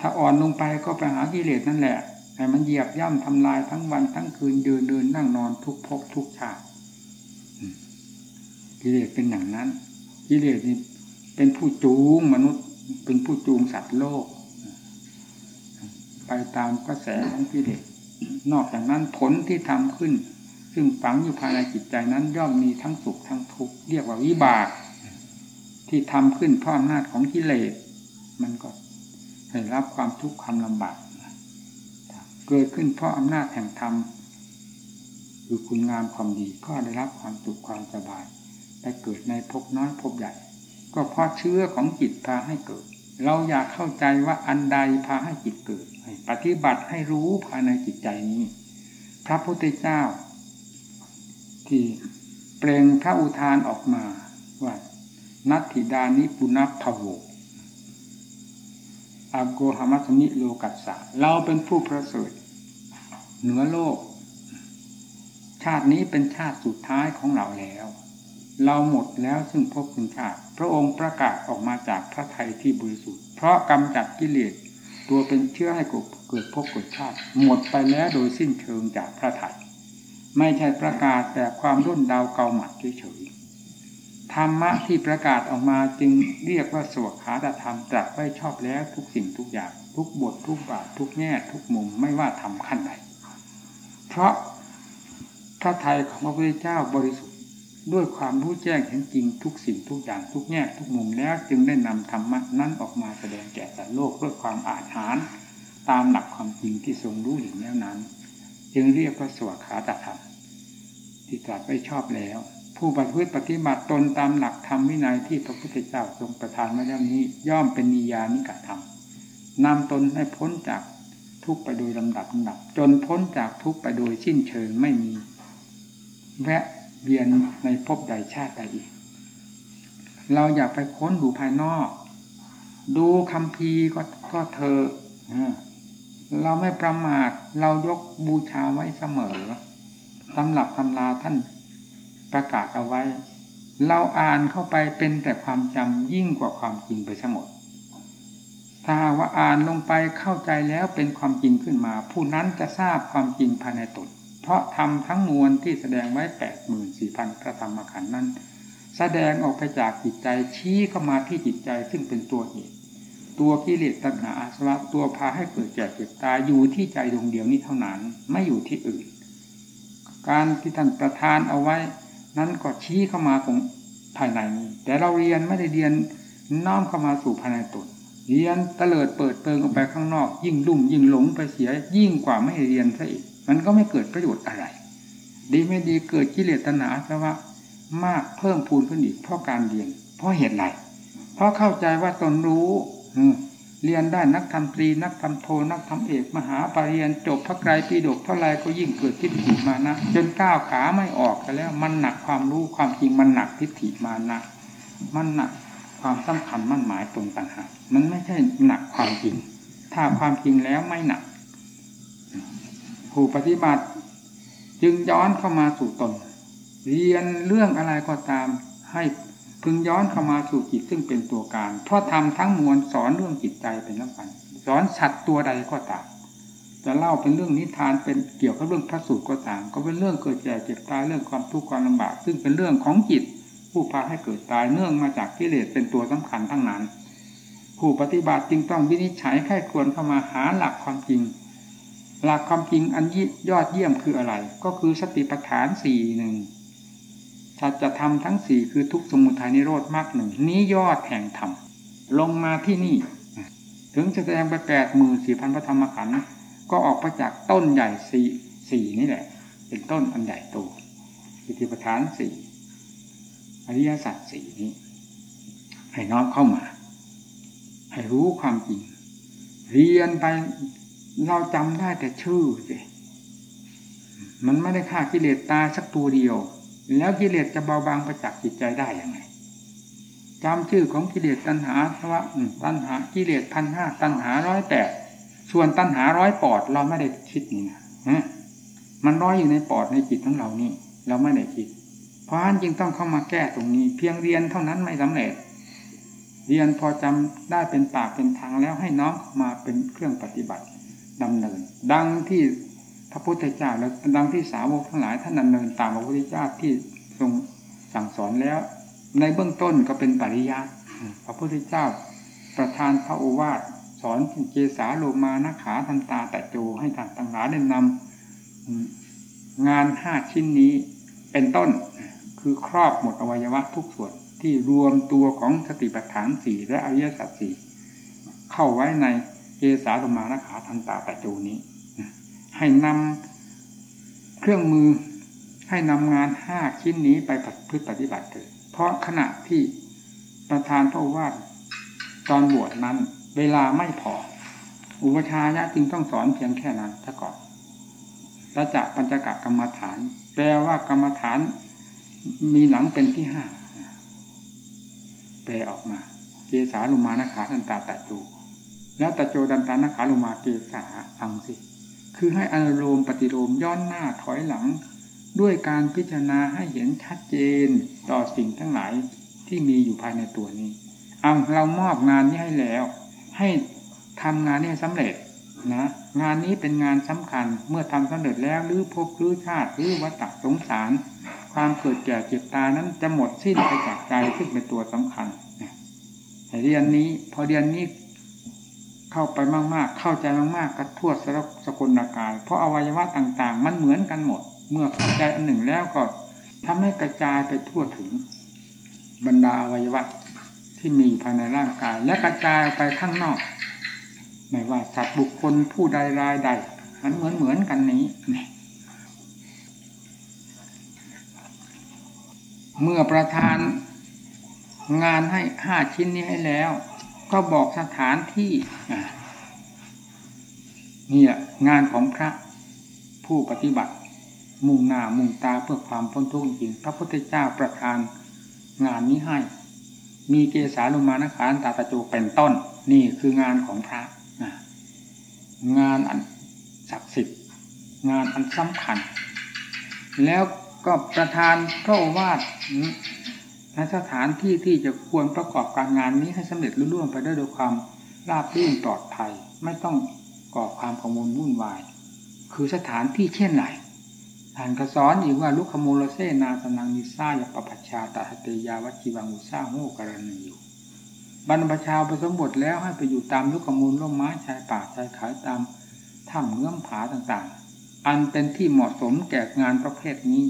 ถ้าอ่อนลงไปก็ไปหากิเลสนั่นแหละให้มันเหยียบย่ำทำลายทั้งวันทั้งคืนเดินเดินนั่งนอนทุกภพทุกชาติกิเลสเป็นอย่างนั้น กิเลสนี่เป็นผู้จูงมนุษย์เป็นผู้จูงสัตว์โลก ไปตามกระแสของกิเลสนอกจากนั้นผลที่ทำขึ้น ซึ่งฝังอยู่ภายในจิตใจนั้นย่อมมีทั้งสุขทั้งทุกข์เรียกว่าวิบาก ที่ทำขึ้นเพราะอำนาจของกิเลสมันก็ให้รับความทุกข์ความลำบากเกิดขึ้นเพราะอำนาจแห่งธรรมคือคุณงามความดีก็ได้รับความสุขความสบายได้เกิดในภพน้อยภพใหญ่ ก็เพราะเชื้อของจิตพาให้เกิด เราอยากเข้าใจว่าอันใดพาให้จิตเกิด ปฏิบัติให้รู้ภายในจิตใจนี้ พระพุทธเจ้า ที่เปล่งพระอุทานออกมาว่านัตถิดานิปุณพโวอาโกหมัสมิโลกัสสะเราเป็นผู้ประเสริฐเหนือโลก ชาตินี้เป็นชาติสุดท้ายของเราแล้ว เราหมดแล้วซึ่งพบคุณชาติ พระองค์ประกาศออกมาจากพระไทยที่บริสุทธิ์ เพราะกำจัดกิเลสตัวเป็นเชื้อให้เกิดพบเกิดชาติ หมดไปแล้วโดยสิ้นเชิงจากพระไทยไม่ใช่ประกาศแต่ความรุ่นดาวเกาหมัดเฉยธรรมะที่ประกาศออกมาจึงเรียกว่าสวขาตธรรมตรัสไว้ชอบแล้วทุกสิ่งทุกอย่าง ทุกบททุกบาททุกแง่ทุกมุมไม่ว่าทำขั้นใดเพราะพระไทยของพระพุทธเจ้าบริสุทธิ์ ด้วยความรู้แจ้งเห็นจริงทุกสิ่งทุกอย่างทุกแง่ทุกมุมแล้ว จึงได้นำธรรมะนั้นออกมาแสดงแก่สัตว์โลกด้วยความอาถรรพ์ตามหลักความจริงที่ทรงรู้อยู่แล้วนั้น จึงเรียกว่าสวขาตธรรมที่ตรัสไว้ชอบแล้ว ผู้ปฏิบัติปฏิบัติตนตามหลักธรรมวินัยที่พระพุทธเจ้าทรงประทานไว้แล้วนี้ ย่อมเป็นนิยานิกธรรมนำตนให้พ้นจากทุกไปโดยลำดับลำดับ จนพ้นจากทุกไปโดยสิ้นเชิงไม่มีแวะ เวียนในภพใดชาติใดอีก เราอยากไปค้นดูภายนอก ดูคำพีก็ก็เธอเราไม่ประมาทเรายกบูชาไว้เสมอตำหลับตำลาท่านประกาศเอาไว้ เราอ่านเข้าไปเป็นแต่ความจำยิ่งกว่าความจริงไปทั้งหมดถ้าว่าอ่านลงไปเข้าใจแล้วเป็นความจริงขึ้นมา ผู้นั้นจะทราบความจริงภายในตน เพราะทำทั้งมวลที่แสดงไว้แปดหมื่นสี่พันพระธรรมขันธ์นั้น แสดงออกไปจากจิตใจชี้เข้ามาที่จิตใจซึ่งเป็นตัวเหตุตัวกิเลสตัณหาอาสวะตัวพาให้เกิดแก่เจ็บตายอยู่ที่ใจดวงเดียวนี้เท่านั้น ไม่อยู่ที่อื่น การที่ท่านประทานเอาไว้ นั้นก็ชี้เข้ามาตรงภายในนี้แต่เราเรียนไม่ได้เรียนน้อมเข้ามาสู่ภายในตนเรียนเตลิดเปิดเปิงออกไปข้างนอก ยิ่งลุ่มยิ่งหลงไปเสียยิ่งกว่าไม่เรียนซะอีก มันก็ไม่เกิดประโยชน์อะไร ดีไม่ดีเกิดกิเลสตัณหาแต่ว่ามากเพิ่มพูนขึ้นอีกเพราะการเรียน เพราะเหตุไรเพราะเข้าใจว่าตนรู้เรียนได้นักทำตรีนักทำโทนักทำเอก มหาปรริญญาจบพระไกรปีดกเท่าไรก็ยิ่งเกิดทิฏฐิมานะ จนก้าวขาไม่ออกกันแล้ว มันหนักความรู้ความจริงมันหนักทิฏฐิมานะมันหนักความสำคัญมั่นหมายตรงต่างหากมันไม่ใช่หนักความจริง ถ้าความจริงแล้วไม่หนัก ผู้ปฏิบัติ จึงย้อนเข้ามาสู่ตน เรียนเรื่องอะไรก็ตามให้พึงย้อนเข้ามาสู่จิตซึ่งเป็นตัวการ เพราะทำทั้งมวลสอนเรื่องจิตใจเป็นล้วกันสอนสัตว์ตัวใดก็ตามจะเล่าเป็นเรื่องนิทานเป็นเกี่ยวกับเรื่องพระสูตรก็ตามก็เป็นเรื่องเกิดแก่เจ็บตายเรื่องความทุกข์ความลำบาก ซึ่งเป็นเรื่องของจิต ผู้พาให้เกิดตายเนื่องมาจากกิเลสเป็นตัวสำคัญทั้งนั้น ผู้ปฏิบัติจึงต้องวินิจฉัยแค่ควรเข้ามาหาหลักความจริง หลักความจริงอันยอดเยี่ยมคืออะไร ก็คือสติปัฏฐานสี่หนึ่งสัจธรรมทั้งสี่คือทุกสมุทัยนิโรธมากหนึ่งนี้ยอดแห่งธรรมลงมาที่นี่ ถึงจะแสดงไปแปดหมื่นสี่พันพระธรรมขันธ์ก็ออกมาจากต้นใหญ่สี่สี่นี่แหละ เป็นต้นอันใหญ่โตอิทธิปทานสี่อริยสัจสี่นี้ ให้น้อมเข้ามา ให้รู้ความจริง เรียนไป เราจำได้แต่ชื่อสิมันไม่ได้ฆ่ากิเลสตาสักตัวเดียว แล้วกิเลสจะเบาบางไปจากษ์จิตใจได้ยังไงจำชื่อของกิเลสตัณหาสวะตัณหากิเลสพันห้าตัณหาร้อยแปดส่วนตัณหาร้อยปอดเราไม่ได้คิดนี่นะมันร้อยอยู่ในปอดในจิตของเรานี่ เราไม่ได้คิด เพราะฉะนั้นจึงต้องเข้ามาแก้ตรงนี้ เพียงเรียนเท่านั้นไม่สำเร็จ เรียนพอจำได้เป็นปากเป็นทางแล้วให้น้อมมาเป็นเครื่องปฏิบัติ ดำเนิน ดังที่พระพุทธเจ้าและดังที่สาวกทั้งหลายท่านดำเนินตามพระพุทธเจ้าที่ทรงสั่งสอนแล้ว ในเบื้องต้นก็เป็นปริยัติพระพุทธเจ้าประทานพระโอวาทสอนเจสาโลมานาขาทันตาแต่โจให้ท่านต่างหลายได้นำงานห้าชิ้นนี้เป็นต้นคือครอบหมดอวัยวะทุกส่วนที่รวมตัวของสติปัฏฐานสี่และอริยสัจสี่เข้าไว้ใน เจสาโลมานาขาทันตาแต่โจนี้ให้นำเครื่องมือให้นำงานห้าชิ้นนี้ไปพฤติปฏิบัติเถิดเพราะขณะที่ประธานพระวาทตอนบวชนั้น เวลาไม่พอ อุปชายะจึงต้องสอนเพียงแค่นั้นซะก่อนระจะปัญจกะกรรมฐาน แปลว่ากรรมฐานมีหลังเป็นที่ห้าแปลออกมา เกสาลุมานาขาทันตาตะจู แล้วตะโจดันตานาขาลุมาเกสาฟังสิ คือให้อารมณ์ปฏิโลมย้อนหน้าถอยหลัง ด้วยการพิจารณาให้เห็นชัดเจนต่อสิ่งทั้งหลายที่มีอยู่ภายในตัวนี้ เอาเรามอบงานนี้ให้แล้ว ให้ทำงานนี้สำเร็จนะ งานนี้เป็นงานสำคัญเมื่อทำสำเร็จแล้วหรือพบหรือชาติหรือวัตฏสงสาร ความเกิดแก่เจ็บตายนั้นจะหมดสิ้นไปจากใจซึ่งเป็นตัวสำคัญเรียนนี้ พอเรียนนี้ เข้าไปมากๆ เข้าใจมากๆกระทั่วสกุลกายเพราะอวัยวะต่างๆ มันเหมือนกันหมด เมื่อเข้าใจอันหนึ่งแล้วก็ทำให้กระจายไปทั่วถึงบรรดาอวัยวะที่มีภายในร่างกาย และกระจายไปข้างนอก ไม่ว่าสัตว์บุคคลผู้ใดรายใดมันเหมือนเหมือนกันนี้ เมื่อประธานงานให้ห้าชิ้นนี้ให้แล้ว ก็บอกสถานที่นี่แหละงานของพระผู้ปฏิบัติ มุ่งหน้ามุ่งตาเพื่อความพ้นทุกข์จริงพระพุทธเจ้าประทานงานนี้ให้ มีเกสาลุมานะขาตาตะโจเป็นต้น นี่คืองานของพระงานอันศักดิ์สิทธิ์งานอันสำคัญ แล้วก็ประทานพระโอวาท ในสถานที่ที่จะควรประกอบการงานนี้ให้สำเร็จรุ่ร่วงไปได้โดยความราบรื่นปลอดภัย ไม่ต้องก่อความขมวลวุ่นวาย คือสถานที่เช่นไรท่านก็สอนอีกว่าลุคมโลเซนาสนังนิซายปปัชชาตาเตยาวัชิวังอุซาโมกรณีอยู่บรรพชาประสมบทแล้วให้ไปอยู่ตามลุกมูลร่มไม้ชายป่าชายเขาตามถ้ำเงื่อมผาต่างๆ อันเป็นที่เหมาะสมแก่งานประเภทนี้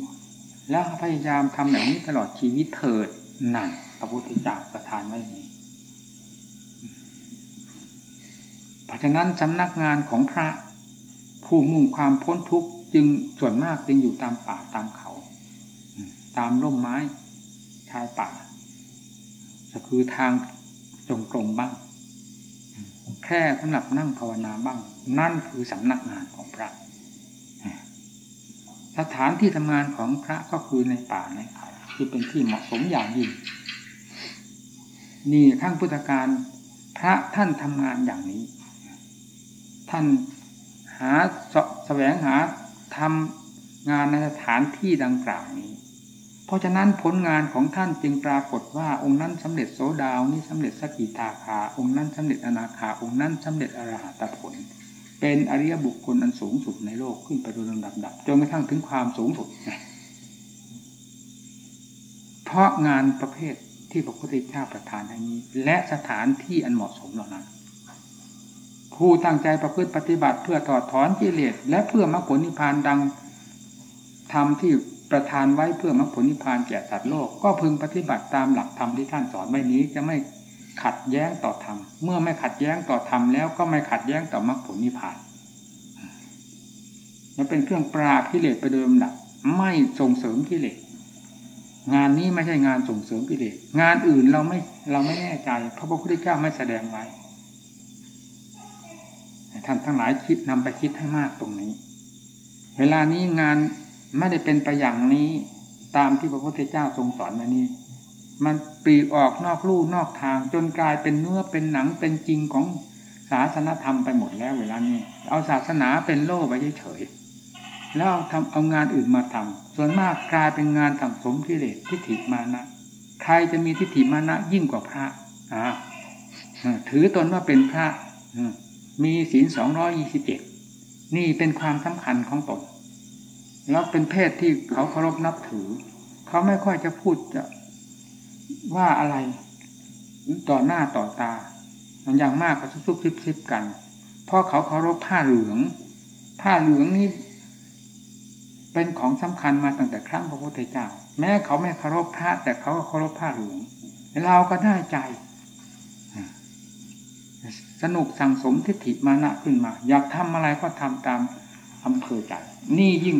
แล้วพยายามทำแบบนี้ตลอดชีวิตเถิดนั่นพระพุทธเจ้าประทานไว้นี้เพราะฉะนั้นสำนักงานของพระผู้มุ่งความพ้นทุกข์จึงส่วนมากจึงอยู่ตามป่าตามเขา ตามร่มไม้ชายป่าก็คือทางจงกรมบ้าง แค่สำหรับนั่งภาวนาบ้าง นั่นคือสำนักงานของพระ สถานที่ทำงานของพระก็คือในป่าในเขาที่เป็นที่เหมาะสมอย่างยิ่ง นี่ขั้งพุทธการพระท่านทำงานอย่างนี้ ท่านหาสแสวงหาทำงานในสถานที่ดังกล่าวนี้ เพราะฉะนั้นผลงานของท่านจึงปรากฏว่าองค์นั้นสำเร็จโสดาวนี่สำเร็จสกิทาคา องค์นั้นสำเร็จอนาคาองค์นั้นสำเร็จอรหัตผล เป็นอริยบุคคลอันสูงสุดในโลกขึ้นไปโดยลำดับดับจนกระทั่งถึงความสูงสุด เพราะงานประเภทที่พระพุทธเจ้าประทานให้นี้ และสถานที่อันเหมาะสมเหล่านั้นผู้ตั้งใจประพฤติปฏิบัติเพื่อถอดถอนกิเลสและเพื่อมรรคผลนิพพานดังธรรมที่ประทานไว้เพื่อมรรคผลนิพพานแก่สัตว์โลก ก็พึงปฏิบัติตามหลักธรรมที่ท่านสอนไว้นี้จะไม่ ขัดแย้งต่อธรรม เมื่อไม่ขัดแย้งต่อธรรมแล้วก็ไม่ขัดแย้งต่อมรรคผลนิพพานมันเป็นเครื่องปราบกิเลสไปโดยลำดับไม่ส่งเสริมกิเลสงานนี้ไม่ใช่งานส่งเสริมกิเลสงานอื่นเราไม่เราไม่แน่ใจพระพระพุทธเจ้าไม่แสดงไว้ท่านทั้งหลายคิดนำไปคิดให้มากตรงนี้ เวลานี้งานไม่ได้เป็นไปอย่างนี้ตามที่พระพุทธเจ้าทรงสอนมานี้ มันปลีกออกนอกลู่นอกทางจนกลายเป็นเนื้อเป็นหนังเป็นจริงของศาสนธรรมไปหมดแล้วเวลานี้ เอาศาสนาเป็นโล่ไปเฉยๆแล้วเอาทำเอางานอื่นมาทำส่วนมากกลายเป็นงานสังสมกิเลสทิฏฐิมานะ ใครจะมีทิฏฐิมานะยิ่งกว่าพระอ่าถือตนว่าเป็นพระมีศีลสองร้อยี่สิบเจ็ดนี่เป็นความสำคัญของตนแล้วเป็นเพศที่เขาเคารพนับถือ เขาไม่ค่อยจะพูดจะ ว่าอะไรต่อหน้าต่อตาอย่างมากก็ซุบๆซิบๆกัน เพราะเขาเคารพผ้าเหลือง ผ้าเหลืองนี่เป็นของสำคัญมาตั้งแต่ครั้งพระพุทธเจ้า แม้เขาไม่เคารพพระแต่เขาก็เคารพผ้าเหลือง เราก็ได้ใจ สนุกสั่งสมทิฏฐิมานะขึ้นมา อยากทำอะไรก็ทำตามอำเภอใจ นี่ยิ่ง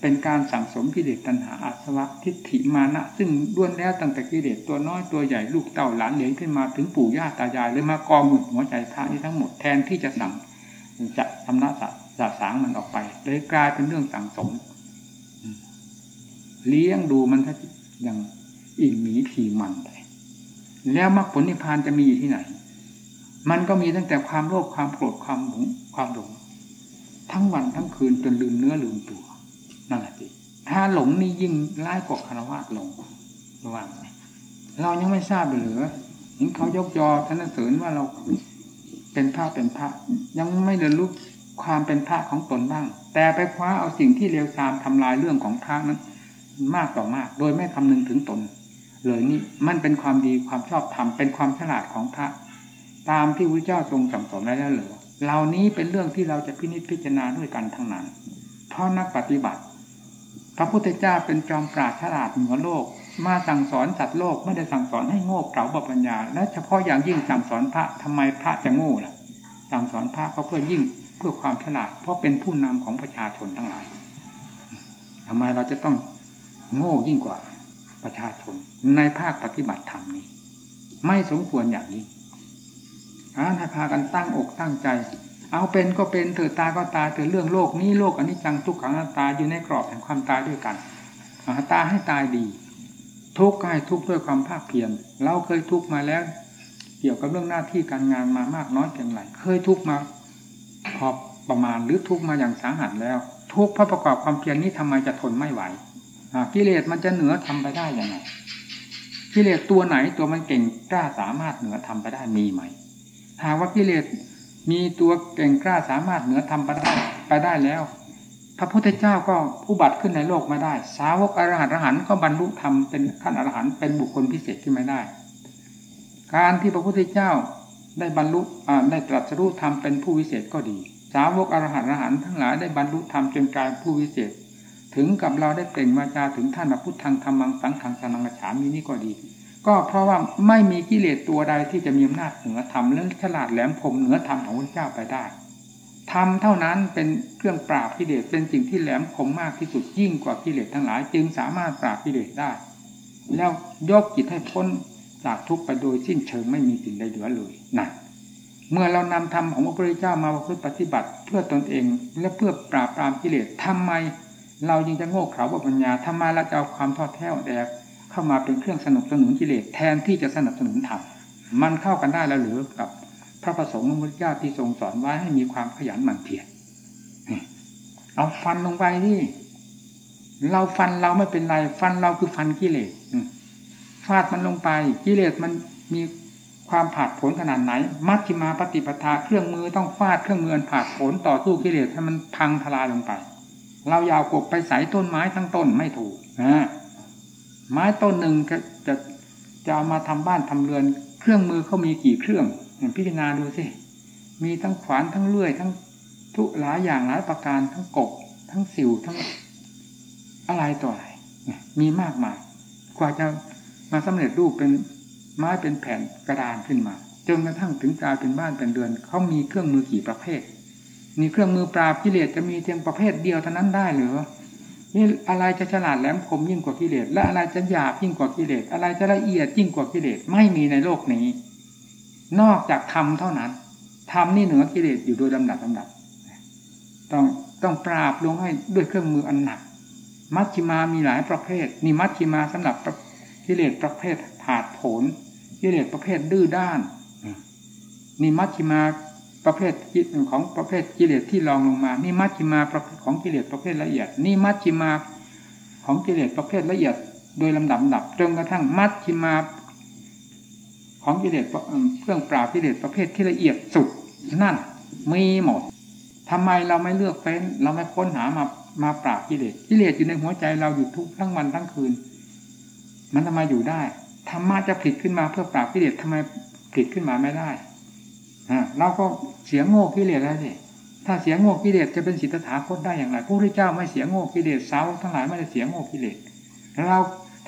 เป็นการสั่งสมกิเลสตัณหาอาสวะทิฏฐิมานะ ซึ่งล้วนแล้วตั้งแต่กิเลสตัวน้อยตัวใหญ่ลูกเต่าหลานเหลนขึ้นมาถึงปู่ย่าตายายเลยมากองหมุดหัวใจพระนี้ทั้งหมดแทนที่จะสั่งจะทำนาสะสางมันออกไปเลยกลายเป็นเรื่องสั่งสม เลี้ยงดูมันถ้าอย่างอิ่มหมีผีมันไปแล้วมรรคผลนิพพานจะมีอยู่ที่ไหน มันก็มีตั้งแต่ความโลภความโกรธความหลงความหลงทั้งวันทั้งคืนจนลืมเนื้อลืมตัว นั่นแหละสิถ้าหลงนี่ยิ่งร้ายกว่าคารวะหลงระวังเรายังไม่ทราบเลยหรือเห็นเขายกยอท่านเสริญว่าเราเป็นพระเป็นพระ ยังไม่เรียนรู้ความเป็นพระของตนบ้าง แต่ไปคว้าเอาสิ่งที่เลวทรามทำลายเรื่องของพระนั้น มากต่อมาก โดยไม่คำนึงถึงตน เลยนี่มันเป็นความดีความชอบธรรมเป็นความฉลาดของพระ ตามที่พระเจ้าทรงสั่งสอนไว้แล้วเหรอเหล่านี้เป็นเรื่องที่เราจะพินิจพิจารณาด้วยกันทั้งนั้น เพราะนักปฏิบัติ พระพุทธเจ้าเป็นจอมปราดฉลาดเหนือโลก มาสั่งสอนสัตว์โลกไม่ได้สั่งสอนให้โง่เขลาบปัญญา และเฉพาะอย่างยิ่งสั่งสอนพระทำไมพระจะโง่ล่ะ สั่งสอนพระก็เพื่อยิ่งเพื่อความฉลาด เพราะเป็นผู้นำของประชาชนทั้งหลายทำไมเราจะต้องโง่ยิ่งกว่าประชาชนในภาคปฏิบัติธรรมนี้ ไม่สมควรอย่างนี้ให้พากันตั้งอกตั้งใจ เอาเป็นก็เป็นเถิดตาก็ตายเถิดเรื่องโลกนี้โลกอันนี้จังทุกขังตาอยู่ในกรอบแห่งความตายด้วยกันหาตาให้ตายดี ทุกข์ให้ทุกข์ด้วยความภาคเพียรเราเคยทุกข์มาแล้ว เกี่ยวกับเรื่องหน้าที่การงานมามากน้อยเพียงไรเคยทุกข์มาพอประมาณหรือทุกข์มาอย่างสาหัสแล้ว ทุกข์เพราะประกอบความเพียรนี้ทำไมจะทนไม่ไหวกิเลสมันจะเหนือทำไปได้ยังไงกิเลสตัวไหนตัวมันเก่งกล้าสามารถเหนือทำไปได้มีไหมหากว่ากิเลส มีตัวเก่งกล้าสามารถเหนือทำไปได้ไปได้แล้ว พระพุทธเจ้าก็ผู้บัติขึ้นในโลกมาได้ สาวกอรหันต์อรหันต์ก็บรรลุธรรมเป็นขั้นอรหันต์เป็นบุคคลพิเศษขึ้นมาได้ การที่พระพุทธเจ้าได้บรรลุได้ตรัสรู้ธรรมเป็นผู้วิเศษก็ดี สาวกอรหันต์อรหันต์ทั้งหลายได้บรรลุธรรมจนกลายผู้วิเศษ ถึงกับเราได้เปล่งวาจาถึงท่านพระพุทธังธรรมังสังขังสนังฉามีนี่ก็ดี ก็เพราะว่าไม่มีกิเลสตัวใดที่จะมีอำนาจเหนือธรรมและฉลาดแหลมคมเหนือธรรมของพระเจ้าไปได้ธรรมเท่านั้นเป็นเครื่องปราบกิเลสเป็นสิ่งที่แหลมคมมากที่สุดยิ่งกว่ากิเลสทั้งหลาย จึงสามารถปราบกิเลสได้ แล้วยกจิตให้พ้นจากทุกข์ไปโดยสิ้นเชิงไม่มีสิ่งใดเหลือเลยนั่นเมื่อเรานำธรรมของพระพุทธเจ้ามาประพฤติปฏิบัติเพื่อตนเองและเพื่อปราบปรามกิเลสทำไม เรายังจะโง่เขลาปัญญาทำไมเราจะเอาความทอดแท้แดก เข้ามาเป็นเครื่องสนับสนุนกิเลสแทนที่จะสนับสนุนธรรมมันเข้ากันได้แล้วหรือกับ พระประสงค์ของพระเจ้าที่ทรงสอนไว้ให้มีความขยันหมั่นเพียรเอาฟันลงไปที่เราฟันเราไม่เป็นไร ฟันเราคือฟันกิเลสฟาดมันลงไปกิเลสมันมีความผาดผลขนาดไหน มัชฌิมาปฏิปทาเครื่องมือต้องฟาดเครื่องมือผาดผลต่อสู้กิเลสให้มันพังทลายลงไป เรายาวกบไปใส่ต้นไม้ทั้งต้นไม่ถูกนะ ไม้ต้นหนึ่งจะจะเอามาทำบ้านทำเรือน เครื่องมือเขามีกี่เครื่องพิจารณาดูสิมีทั้งขวานทั้งเลื่อย ทั้งทุกหลายอย่างหลายประการทั้งกบ ทั้งสิวทั้งอะไรต่ออะไรมีมากมายกว่าจะมาสำเร็จรูปเป็นไม้เป็นแผ่นกระดานขึ้นมาจนกระทั่งถึงกลายเป็นบ้านเป็นเรือนเขามีเครื่องมือกี่ประเภทนี่เครื่องมือปราบกิเลสจะมีเพียงประเภทเดียวเท่านั้นได้หรือ นี่อะไรจะฉลาดแหลมคมยิ่งกว่ากิเลสและอะไรจะหยาบยิ่งกว่ากิเลสอะไรจะละเอียดยิ่งกว่ากิเลสไม่มีในโลกนี้ นอกจากธรรมเท่านั้นธรรมนี่เหนือกิเลสอยู่โดยลำดับลำดับ ต้องต้องปราบลงให้ด้วยเครื่องมืออันหนัก มัชชิมามีหลายประเภท นี่มัชชิมาสำหรับกิเลสประเภทผาดโผนกิเลสประเภทดื้อด้านนี่มัชชิมา ประเภทของประเภทกิเลสที่รองลงมานี่มัชชิมาของกิเลสประเภทละเอียด นี่มัชชิมาของกิเลสประเภทละเอียด โดยลำดับดับจนกระทั่งมัชชิมาของกิเลสเครื่องปราบกิเลสประเภทที่ละเอียดสุดนั่นมีหมดทำไมเราไม่เลือกเฟ้น เราไม่ค้นหามามาปราบกิเลสกิเลสอยู่ในหัวใจเราอยู่ทุกทั้งวันทั้งคืน มันทำไมอยู่ได้ธรรมะจะผลิตขึ้นมาเพื่อปราบกิเลสทำไมผลิตขึ้นมาไม่ได้ เราก็เสียโง่กิเลสแล้วสิถ้าเสียโง่กิเลสจะเป็นสิทธาคตได้อย่างไรพระพุทธเจ้าไม่เสียโง่กิเลสสาวทั้งหลายไม่ได้เสียโง่กิเลสเรา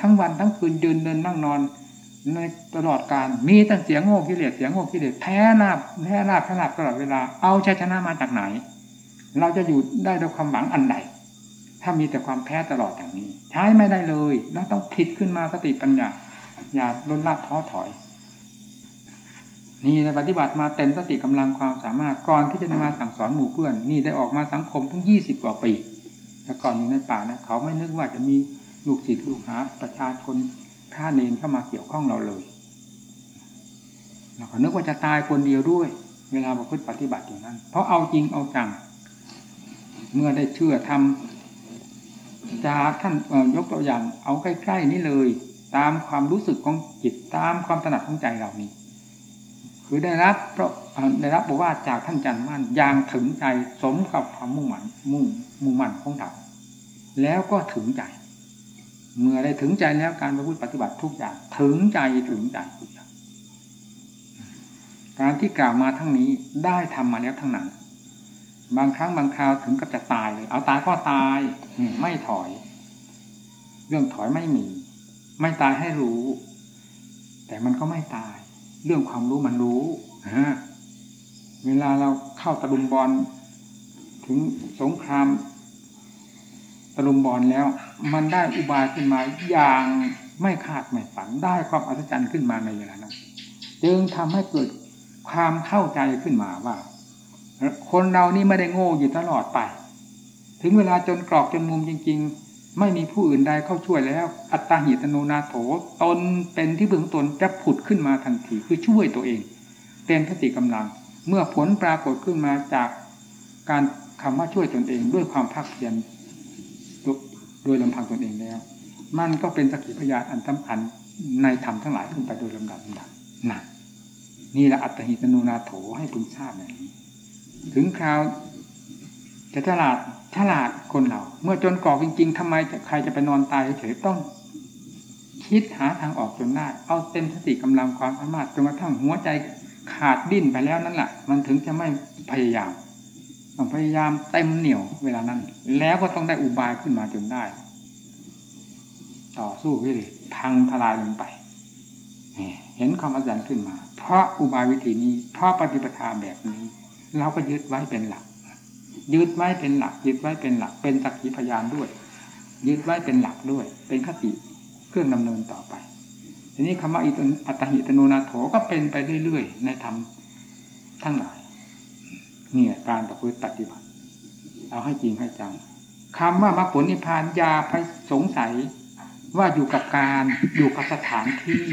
ทั้งวันทั้งคืนยืนเดินนั่งนอนในตลอดการมีแต่เสียงโง่กิเลสเสียงโง่กิเลสแพ้นาบแพ้นาบแพ้นาบตลอดเวลาเอาชัยชนะมาจากไหน เราจะอยู่ได้ด้วยความหวังอันใดถ้ามีแต่ความแพ้ตลอดอย่างนี้ ใช้ไม่ได้เลยเราต้องผิดขึ้นมาสติปัญญาอย่าล้นลาดท้อถอย นี่ในปฏิบัติมาเต็มสติกำลังความสามารถก่อนที่จะมาสั่งสอนหมู่เพื่อน นี่ได้ออกมาสังคมทั้งยี่สิบกว่าปีแต่ก่อนอยู่ในป่านะเขาไม่นึกว่าจะมีลูกศิษย์ลูกหาประชาชนท่าเนนเข้ามาเกี่ยวข้องเราเลยเราก็นึกว่าจะตายคนเดียวด้วย เวลาประพฤติปฏิบัติอย่างนั้น เพราะเอาจริงเอาจัง เมื่อได้เชื่อทำจากท่านยกตัวอย่างเอาใกล้ๆนี่เลย ตามความรู้สึกของจิตตามความถนัดของใจเรานี้ คือได้รับเพราะได้รับบอกว่าจากท่านจันมั่นอย่างถึงใจสมกับความมุ่งมั่นมุ่งมุ่งมั่นของเราแล้วก็ถึงใจ เมื่อได้ถึงใจแล้วการประพฤติปฏิบัติทุกอย่างถึงใจถึงใจทุกอย่างการที่กล่าวมาทั้งนี้ได้ทำมาแล้วทั้งนั้น บางครั้งบางคราวถึงกับจะตายเลย เอาตายก็ตายไม่ถอย เรื่องถอยไม่มี ไม่ตายให้รู้ แต่มันก็ไม่ตาย เรื่องความรู้มันรู้ฮะเวลาเราเข้าตะลุมบอลถึงสงครามตะลุมบอลแล้ว มันได้อุบายขึ้นมาอย่างไม่คาดไม่ฝันได้ความอัศจรรย์ขึ้นมาในเวลานั้นจึงทำให้เกิดความเข้าใจขึ้นมาว่า คนเรานี่ไม่ได้โง่อยู่ตลอดไป ถึงเวลาจนกรอกจนมุมจริง ๆ ไม่มีผู้อื่นใดเข้าช่วยแล้ว อัตตาหิตโนนาโถตนเป็นที่เบื้องตนจะผุดขึ้นมาทันทีคือช่วยตัวเองเป็นสติกำลัง เมื่อผลปรากฏขึ้นมาจากการคำว่าช่วยตนเอง ด้วยความภาคเพียรโดยลำพังตนเองแล้ว มันก็เป็นสกิพยานอันสำคัญในธรรมทั้งหลายขึ้นไปโดยลำดับลำดับนั่นนี่แหละอัตหิตโนนาโถให้พึงทราบอย่างนี้ ถึงคราวจะฉลาด ฉลาดคนเรา เมื่อจนกรอกจริง ๆทำไมใครจะไปนอนตายเฉยต้อง คิดหาทางออกจนได้เอาเต็มสติกำลังความสามารถจนกระทั่งหัวใจขาดดิ้นไปแล้วนั่นแหละมันถึงจะไม่พยายามต้องพยายามเต็มเหนียวเวลานั้น แล้วก็ต้องได้อุบายขึ้นมาจนได้ ต่อสู้วิริพังทลายลงไปเห็นความอัศจรรย์ขึ้นมา เพราะอุบายวิธีนี้ เพราะปฏิปทาแบบนี้ เราก็ยึดไว้เป็นหลัก ยึดไว้เป็นหลักยึดไว้เป็นหลัก เป็นสักขีพยานด้วย ยึดไว้เป็นหลักด้วย เป็นคติเครื่องดำเนินต่อไป ทีนี้คำว่าอัตหิตโนนาโถก็เป็นไปเรื่อยๆในธรรมทั้งหลายเนี่ยการประพฤติปฏิบัติ เอาให้จริงให้จังคำว่ามรรคผลนิพพานยาไปสงสัยว่าอยู่กับการอยู่กับสถานที่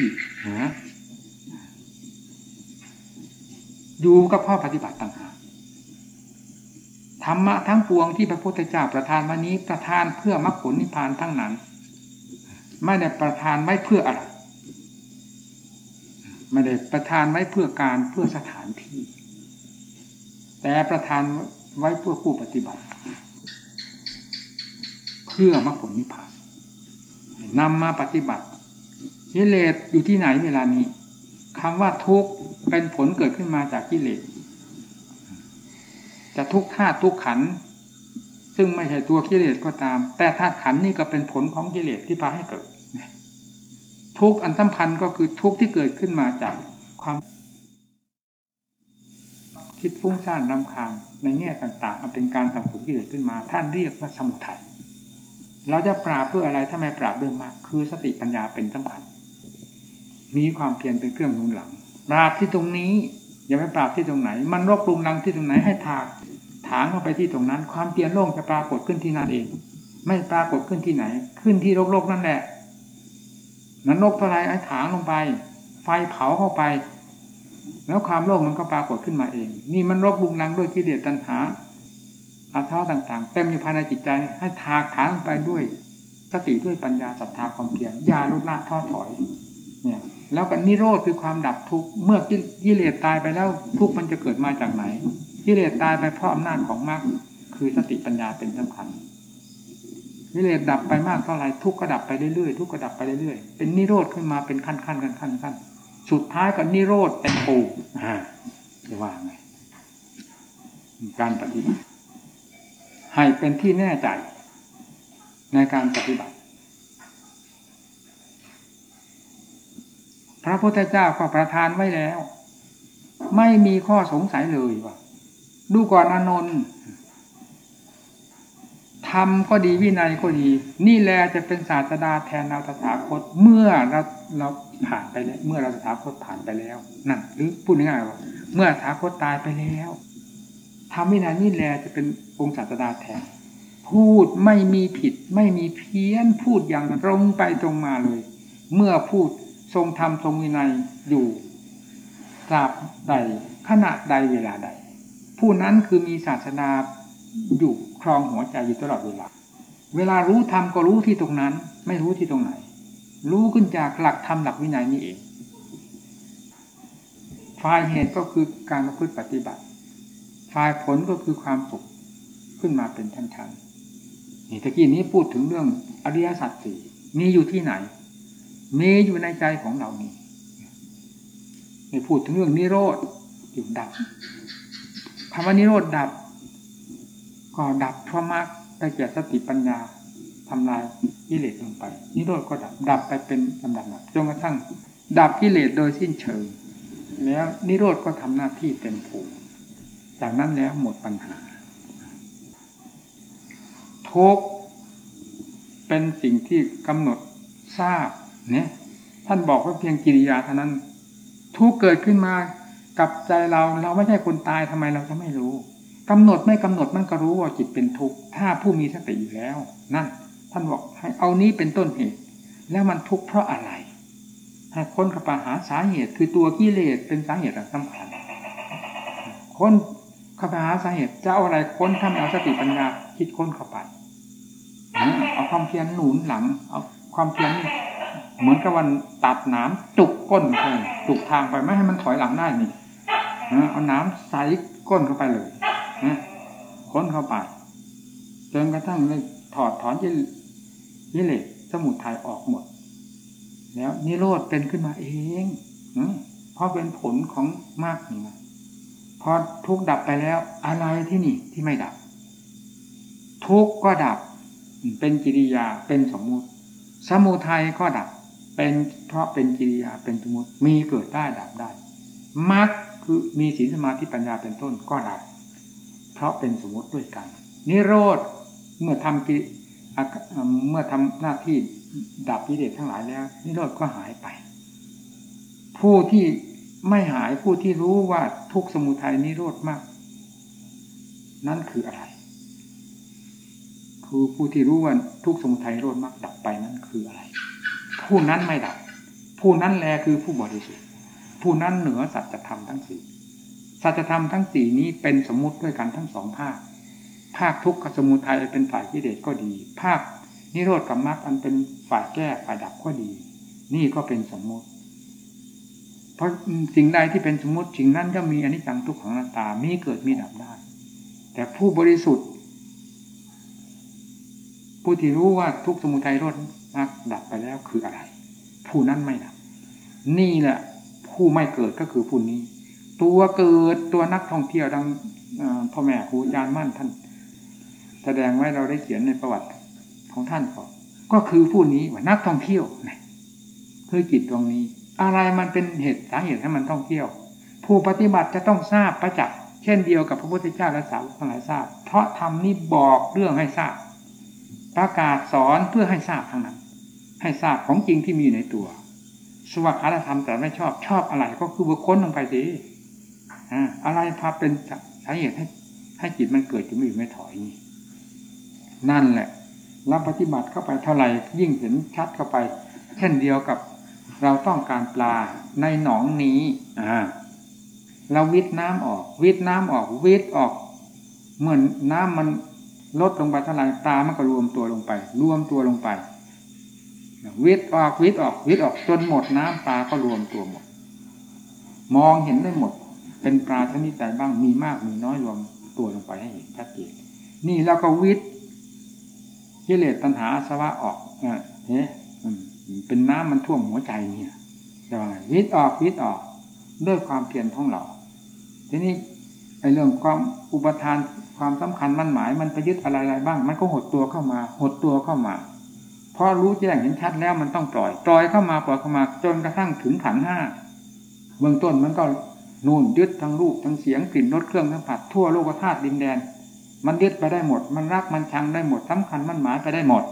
นะอยู่กับข้อปฏิบัติต่างหาก ธรรมะทั้งปวงที่พระพุทธเจ้าประทานมานี้ประทานเพื่อมรรคผลนิพพานทั้งนั้น ไม่ได้ประทานไว้เพื่ออะไรไม่ได้ประทานไว้เพื่อการเพื่อสถานที่ แต่ประทานไว้เพื่อผู้ปฏิบัติ เพื่อมรรคผลนิพพานนำมาปฏิบัติกิเลสอยู่ที่ไหนเวลานี้คำว่าทุกข์เป็นผลเกิดขึ้นมาจากกิเลส จะทุกข์ธาตุทุกขัน ซึ่งไม่ใช่ตัวกิเลสก็ตาม แต่ธาตุขันนี่ก็เป็นผลของกิเลสที่พาให้เกิด ทุกอันสำคัญก็คือทุกที่เกิดขึ้นมาจากความ คิดฟุ้งซ่านรำคาญในแง่ต่างๆเป็นการสังสุกิเลสขึ้นมา ท่านเรียกว่าสมุทัยเราจะปราบเพื่ออะไรถ้าไม่ปราบเรื่องมาก คือสติปัญญาเป็นสำคัญ มีความเพียรเป็นเครื่องหนุนหลัง ปราบที่ตรงนี้อย่าไปปราบที่ตรงไหน มันรบกรุงรังที่ตรงไหนให้ถาก ถางเข้าไปที่ตรงนั้น ความเพียรโล่งจะปรากฏขึ้นที่นั่นเอง ไม่ปรากฏขึ้นที่ไหน ขึ้นที่โลกๆนั่นแหละนั้นโลกเท่าไรไอ้ถางลงไป ไฟเผาเข้าไป แล้วความโลภมันก็ปรากฏขึ้นมาเอง นี่มันรบบุงนังด้วยกิเลสตัณหาอาเท้าต่างๆ เต็มอยู่ภายในจิตใจ ให้ทากถางไปด้วยสติด้วยปัญญาศรัทธาความเพียรยาลุละท้อถอย เนี่ย แล้วก็นิโรธคือความดับทุกข์เมื่อกิเลสตายไปแล้วทุกข์มันจะเกิดมาจากไหน กิเลสตายไปเพราะอำนาจของมรรคคือสติปัญญาเป็นสำคัญกิเลสดับไปมากเท่าไหร่ทุกข์ก็ดับไปเรื่อยๆทุกข์ก็ดับไปเรื่อยๆเป็นนิโรธขึ้นมาเป็นขั้นขั้นขั้นขั้นขั้นสุดท้ายก็นิโรธเต็มปูอ่าจะว่าไงการปฏิบัติ ให้เป็นที่แน่ใจในการปฏิบัติ พระพุทธเจ้าก็ประทานไว้แล้ว ไม่มีข้อสงสัยเลยว่า ดูก่อนอนนท์ธรรมก็ดีวินัยก็ดี นี่แหละจะเป็นศาสดาแทนเราตถาคตเมื่อเราเราผ่านไปแล้ว เมื่อเราตถาคตผ่านไปแล้วนั่นหรือพูดง่ายๆว่า เมื่อตถาคตตายไปแล้วธรรมวินัยนี่แหละจะเป็นองค์ศาสดาแทน พูดไม่มีผิด ไม่มีเพี้ยนพูดอย่างตรงไปตรงมาเลย เมื่อพูดทรงธรรมทรงวินัยอยู่ตราบใดขณะใดเวลาใด ผู้นั้นคือมีศาสนาอยู่ครองหัวใจอยู่ตลอดเวลา เวลารู้ธรรมก็รู้ที่ตรงนั้น ไม่รู้ที่ตรงไหน รู้ขึ้นจากหลักธรรมหลักวินัยนี่เองฝ่ายเหตุก็คือการประพฤติปฏิบัติฝ่ายผลก็คือความสุขขึ้นมาเป็นชั้นๆนี่ตะกี้นี้พูดถึงเรื่องอริยสัจสี่มีอยู่ที่ไหน มีอยู่ในใจของเรานี่นี่พูดถึงเรื่องนิโรธอยู่ดับ คำว่านิโรธดับ ก็ดับเพราะมรรคได้แก่สติปัญญาทำลายกิเลสลงไป นิโรธก็ดับดับไปเป็นลำดับจนกระทั่ง ดับกิเลสโดยสิ้นเชิง แล้วนิโรธก็ทำหน้าที่เต็มภูมิจากนั้นแล้วหมดปัญหาทุกเป็นสิ่งที่กำหนดทราบเนี่ยท่านบอกว่าเพียงกิริยาเท่านั้น ทุกเกิดขึ้นมา กับใจเราเราไม่ใช่คนตายทำไมเราจะไม่รู้กำหนดไม่กำหนดมันก็รู้ว่าจิตเป็นทุกข์ถ้าผู้มีสติอยู่แล้วนั่นท่านบอกให้เอานี้เป็นต้นเหตุ แล้วมันทุกข์เพราะอะไรให้ค้นเข้าไปหาสาเหตุ คือตัวกิเลสเป็นสาเหตุสำคัญค้นเข้าไปหาสาเหตุจะเอาอะไรค้นถ้าไม่เอาสติปัญญาคิดค้นเข้าไปเอาความเพียรหนุนหลัง เอาความเพียรเหมือนกับวันตัดน้ำจุกก้นไปจุกทางไปไม่ให้มันถอยหลังได้นี่ เอาน้ำใส่ก้นเข้าไปเลยค้นเข้าไปจนกระทั่งเลยถอดถอนยิเลสสมุทัยออกหมด แล้วนิโรธเป็นขึ้นมาเองเพราะเป็นผลของมากนี่นะพอทุกดับไปแล้วอะไรที่นี่ที่ไม่ดับ ทุกก็ดับ เป็นกิริยาเป็นสมมุติ สมุทัยก็ดับ เป็นเพราะเป็นกิริยาเป็นสมมุติมีเกิดได้ดับได้มรรค คือมีศีลสมาธิปัญญาเป็นต้นก็ดับ เพราะเป็นสมมติด้วยกัน นิโรธเมื่อทำกิเมื่อทำหน้าที่ดับกิเลสทั้งหลายแล้ว นิโรธก็หายไป ผู้ที่ไม่หายผู้ที่รู้ว่าทุกสมุทัยนิโรธมาก นั่นคืออะไร คือผู้ที่รู้ว่าทุกสมุทัยนิโรธมากดับไปนั่นคืออะไร ผู้นั้นไม่ดับ ผู้นั้นแลคือผู้บริสุทธิ์ ผู้นั้นเหนือสัจธรรมทั้งสี่สัจธรรมทั้งสี่นี้เป็นสมมุติด้วยกันทั้งสองภาค ภาคทุกขสมุทัยเป็นฝ่ายกิเลสก็ดี ภาคนิโรธกับมรรคอันเป็นฝ่ายแก้ฝ่ายดับก็ดี นี่ก็เป็นสมมุติ เพราะสิ่งใดที่เป็นสมมติสิ่งนั้นก็มีอนิจจังทุกขังนัตตามีเกิดมีดับได้ แต่ผู้บริสุทธิ์ ผู้ที่รู้ว่าทุกสมุทัยโรดมรรคดับไปแล้วคืออะไร ผู้นั้นไม่ดับ นี่แหละ ผู้ไม่เกิดก็คือผู้นี้ ตัวเกิดตัวนักท่องเที่ยวดังพ่อแม่ครูอาจารย์มั่นท่าน แสดงไว้เราได้เขียนในประวัติของท่านก่อนก็คือผู้นี้ว่านักท่องเที่ยวนะคือจิตตรงนี้ อะไรมันเป็นเหตุสาเหตุให้มันท่องเที่ยว ผู้ปฏิบัติจะต้องทราบประจักษ์เช่นเดียวกับพระพุทธเจ้าและสาวกทั้งหลายทราบ เพราะธรรมนี้บอกเรื่องให้ทราบ ประกาศสอนเพื่อให้ทราบทั้งนั้น ให้ทราบของจริงที่มีในตัว สวัสดิธรรมแต่ไม่ชอบชอบอะไรก็คือบุคคลลงไปสิอะไรพาเป็นสาเหตุให้ให้จิตมันเกิดจะไม่อยู่ไม่ถอยนี่นั่นแหละรับปฏิบัติเข้าไปเท่าไหร่ยิ่งเห็นชัดเข้าไป เช่นเดียวกับเราต้องการปลาในหนองนี้อ่าเราวิทน้ำออก วิทน้ำออกวิทออก เหมือนน้ำมันลดลงไปเท่าไหร่ตามันก็รวมตัวลงไป รวมตัวลงไป วิทออกวิทออกวิทออกจนหมดน้ำปลาก็รวมตัวหมด มองเห็นได้หมด เป็นปลาชนิดใดบ้างมีมากมีน้อยรวมตัวลงไปให้เห็นชัดเจนนี่แล้วก็วิทกิเลสตัณหาสวะออกเออเฮ้เป็นน้ำมันท่วมหัวใจเนี่ยจะว่าไงวิทออกวิทออก ด้วยความเพียรของเราทีนี้ไอ้เรื่องความอุปทานความสำคัญมั่นหมาย มันไปยึดอะไรๆบ้าง มันก็หดตัวเข้ามา หดตัวเข้ามา พอรู้แจ้งเห็นชัดแล้วมันต้องปล่อย ปล่อยเข้ามาปล่อยเข้ามาจนกระทั่งถึงขันห้าเบื้องต้นมันก็นู่นยึดทั้งรูปทั้งเสียงกลิ่นรสเครื่องสัมผัสทั่วโลกธาตุดินแดน มันยึดไปได้หมด มันรักมันชังได้หมดสำคัญมันหมายไปได้หมด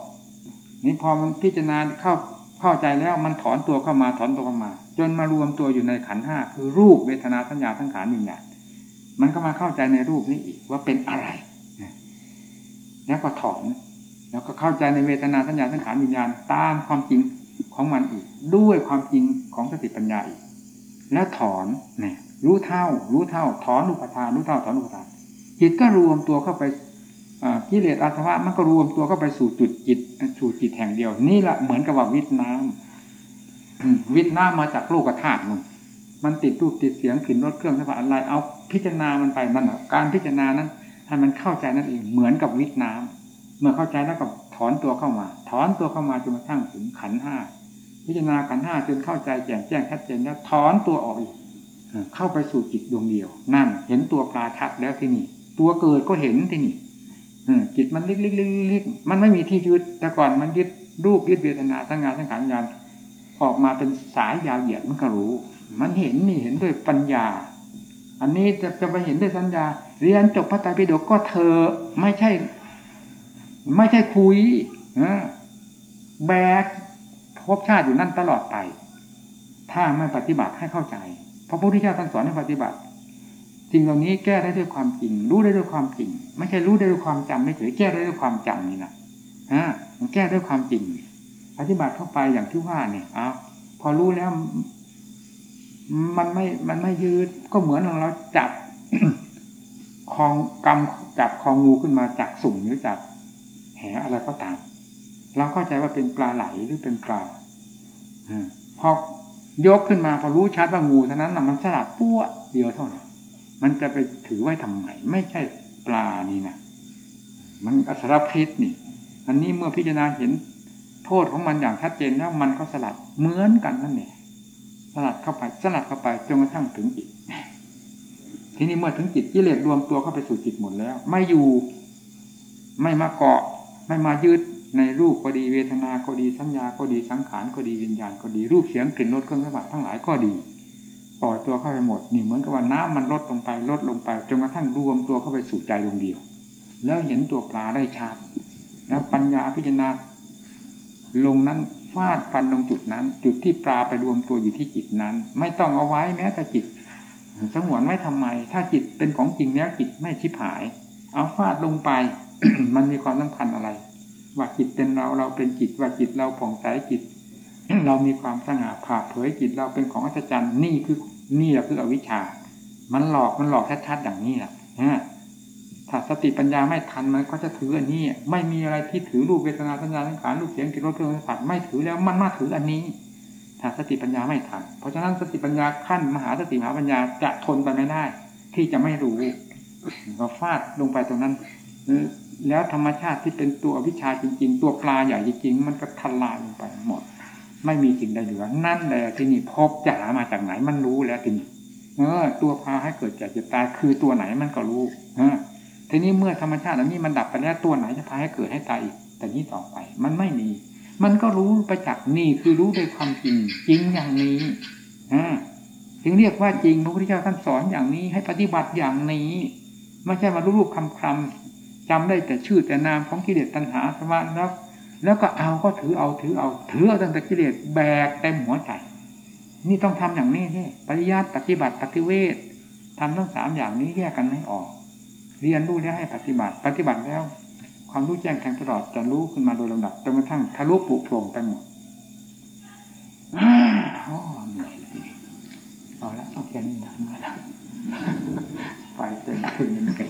นี่พอมันพิจารณาเข้าเข้าใจแล้วมันถอนตัวเข้ามาถอนตัวเข้ามา จนมารวมตัวอยู่ในขันห้าคือรูปเวทนาสัญญาทั้งขานวิญญาณมันก็มาเข้าใจในรูปนี้อีกว่าเป็นอะไรแล้วก็ถอน แล้วก็เข้าใจในเวทนาสัญญาทั้งขานวิญญาณตามความจริงของมันอีก ด้วยความจริงของสติปัญญาอีก แล้วถอนเนี่ยรู้เท่า รู้เท่า ถอนอุปทานรู้เท่าถอนอุปทานจิตก็รวมตัวเข้าไปกิเลสอาสวะมันก็รวมตัวเข้าไปสู่จุดจิตสู่จิตแห่งเดียว นี่แหละเหมือนกับว่าวิทน้ำวิทน้ำมาจากโลกธาตุมันมันติดรูปติดเสียงกลิ่นรสเครื่องสัมผัสอะไรเอาพิจารณามันไปมันการพิจารณานั้นให้มันเข้าใจนั่นเองเหมือนกับวิทน้ำ เมื่อเข้าใจแล้วก็ถอนตัวเข้ามา ถอนตัวเข้ามาจนกระทั่งถึงขันห้าพิจารณาขันห้าจนเข้าใจแจ่มแจ้งชัดเจนแล้วถอนตัวออกอีกเข้าไปสู่จิตดวงเดียว นั่น เห็นตัวปลาชัดแล้วที่นี่ ตัวเกิดก็เห็นที่นี่จิตมันลิกลิกลิกลิกมันไม่มีที่ยึดแต่ก่อนมันยึดรูปยึดเวทนาทั้งงานทั้งขันยานออกมาเป็นสายยาวเหยียดมันก็รู้ มันเห็นนี่เห็นด้วยปัญญา อันนี้จะจะไปเห็นด้วยสัญญา เรียนจบพระไตรปิฎกก็เธอไม่ใช่ ไม่ใช่คุยแบกภพชาติอยู่นั่นตลอดไป ถ้าไม่ปฏิบัติให้เข้าใจพระพุทธเจ้าท่านสอนให้ปฏิบัติสิ่งเหล่านี้แก้ได้ด้วยความจริง รู้ได้ด้วยความจริง ไม่ใช่รู้ได้ด้วยความจำไม่เฉยแก้ได้ด้วยความจำนี่นะฮะมันแก้ด้วยความจริง ปฏิบัติเข้าไปอย่างที่ว่าเนี่ยเอาพอรู้แล้ว มันไม่มันไม่ยืดก็เหมือนเราจับคองกำจับคองงูขึ้นมาจากสุ่มหรือจาก อะไรก็ตาม เราเข้าใจว่าเป็นปลาไหลหรือเป็นปลาพอยกขึ้นมาพอรู้ชัดว่างูเท่านั้นนะมันสลัดปั้วเดียวเท่านั้นมันจะไปถือไว้ทำไมไม่ใช่ปลานี่นะมันอสรพิษนี่ อันนี้เมื่อพิจารณาเห็นโทษของมันอย่างชัดเจนแล้วมันก็สลัดเหมือนกันนั่นเองสลัดเข้าไปสลัดเข้าไปจนกระทั่งถึงจิตทีนี้เมื่อถึงจิตกิเลสรวมตัวเข้าไปสู่จิตหมดแล้ว ไม่อยู่ ไม่มาเกาะ ไม่มายึดในรูปก็ดีเวทนาก็ดีสัญญาก็ดีสังขารก็ดีวิญญาณก็ดีรูปเสียงกลิ่นรสเครื่องสัมผัสทั้งหลายก็ดีปล่อยตัวเข้าไปหมดนี่เหมือนกับว่าน้ำมันลดลงไปลดลงไปจนกระทั่งรวมตัวเข้าไปสู่ใจดวงเดียว แล้วเห็นตัวปลาได้ชัดแล้วปัญญาพิจารณาลงนั้นฟาดฟันลงจุดนั้น จุดที่ปลาไปรวมตัวอยู่ที่จิตนั้น ไม่ต้องเอาไว้แม้แต่จิตสงวนไม่ทำไม ถ้าจิตเป็นของจริงแล้วจิตไม่ชิบหาย เอาฟาดลงไป มันมีความสำคัญอะไร ว่าจิตเป็นเราเราเป็นจิตว่าจิตเราผ่องใสจิต เรามีความสง่าผ่าเผยจิตเราเป็นของอัศจรรย์นี่คือนี่แหละคืออวิชชา มันหลอกมันหลอกชัดๆอย่างนี้แหละถ้าสติปัญญาไม่ทันมันก็จะถืออันนี้ ไม่มีอะไรที่ถือรูปเวทนาสัญญาสังขารรูปเสียงกลิ่นรสเครื่องสัมผัสไม่ถือแล้วมันมาถืออันนี้ ถ้าสติปัญญาไม่ทัน เพราะฉะนั้นสติปัญญาขั้นมหาสติมหาปัญญาจะทนไปไม่ได้ ที่จะไม่รู้ก็ฟาดลงไปตรงนั้น แล้วธรรมชาติที่เป็นตัววิชาจริง ๆ ตัวปลาใหญ่จริงๆมันก็ทลายลงไปหมด ไม่มีสิ่งใดเหลือ นั่นแหละที่นี่พบจะหามาจากไหนมันรู้แล้วทีนี้เออ ตัวพาให้เกิดแก่เจ็บตายคือตัวไหนมันก็รู้เออทีนี้เมื่อธรรมชาติอันนี้มันดับไปแล้วตัวไหนจะพาให้เกิดให้ตายอีกแต่นี้ต่อไป มันไม่มี มันก็รู้ไปจากนี่คือรู้โดยความจริง จริงอย่างนี้อ่าถึงเรียกว่าจริงพระพุทธเจ้าท่านสอนอย่างนี้ให้ปฏิบัติอย่างนี้ไม่ใช่มารูปคำคำ จำได้แต่ชื่อแต่นามของกิเลสตัณหาสมาธิแล้วแล้วก็เอาก็ถือเอาถือเอาถือเอาตั้งแต่กิเลสแบกเต็มหัวใจนี่ต้องทำอย่างนี้นี่ปริยัติปฏิบัติปฏิเวททำทั้งสามอย่างนี้แยกกันให้ออก เรียนรู้แล้วให้ปฏิบัติปฏิบัติแล้ว ความรู้แจ้งแทงตลอดจะรู้ขึ้นมาโดยลำดับจนกระทั่งทะลุปุโปร่งไปหมดอ๋อเหนื่อยเอาละเอาแค่นี้นะไฟเต็มขึ้นเหมือนกัน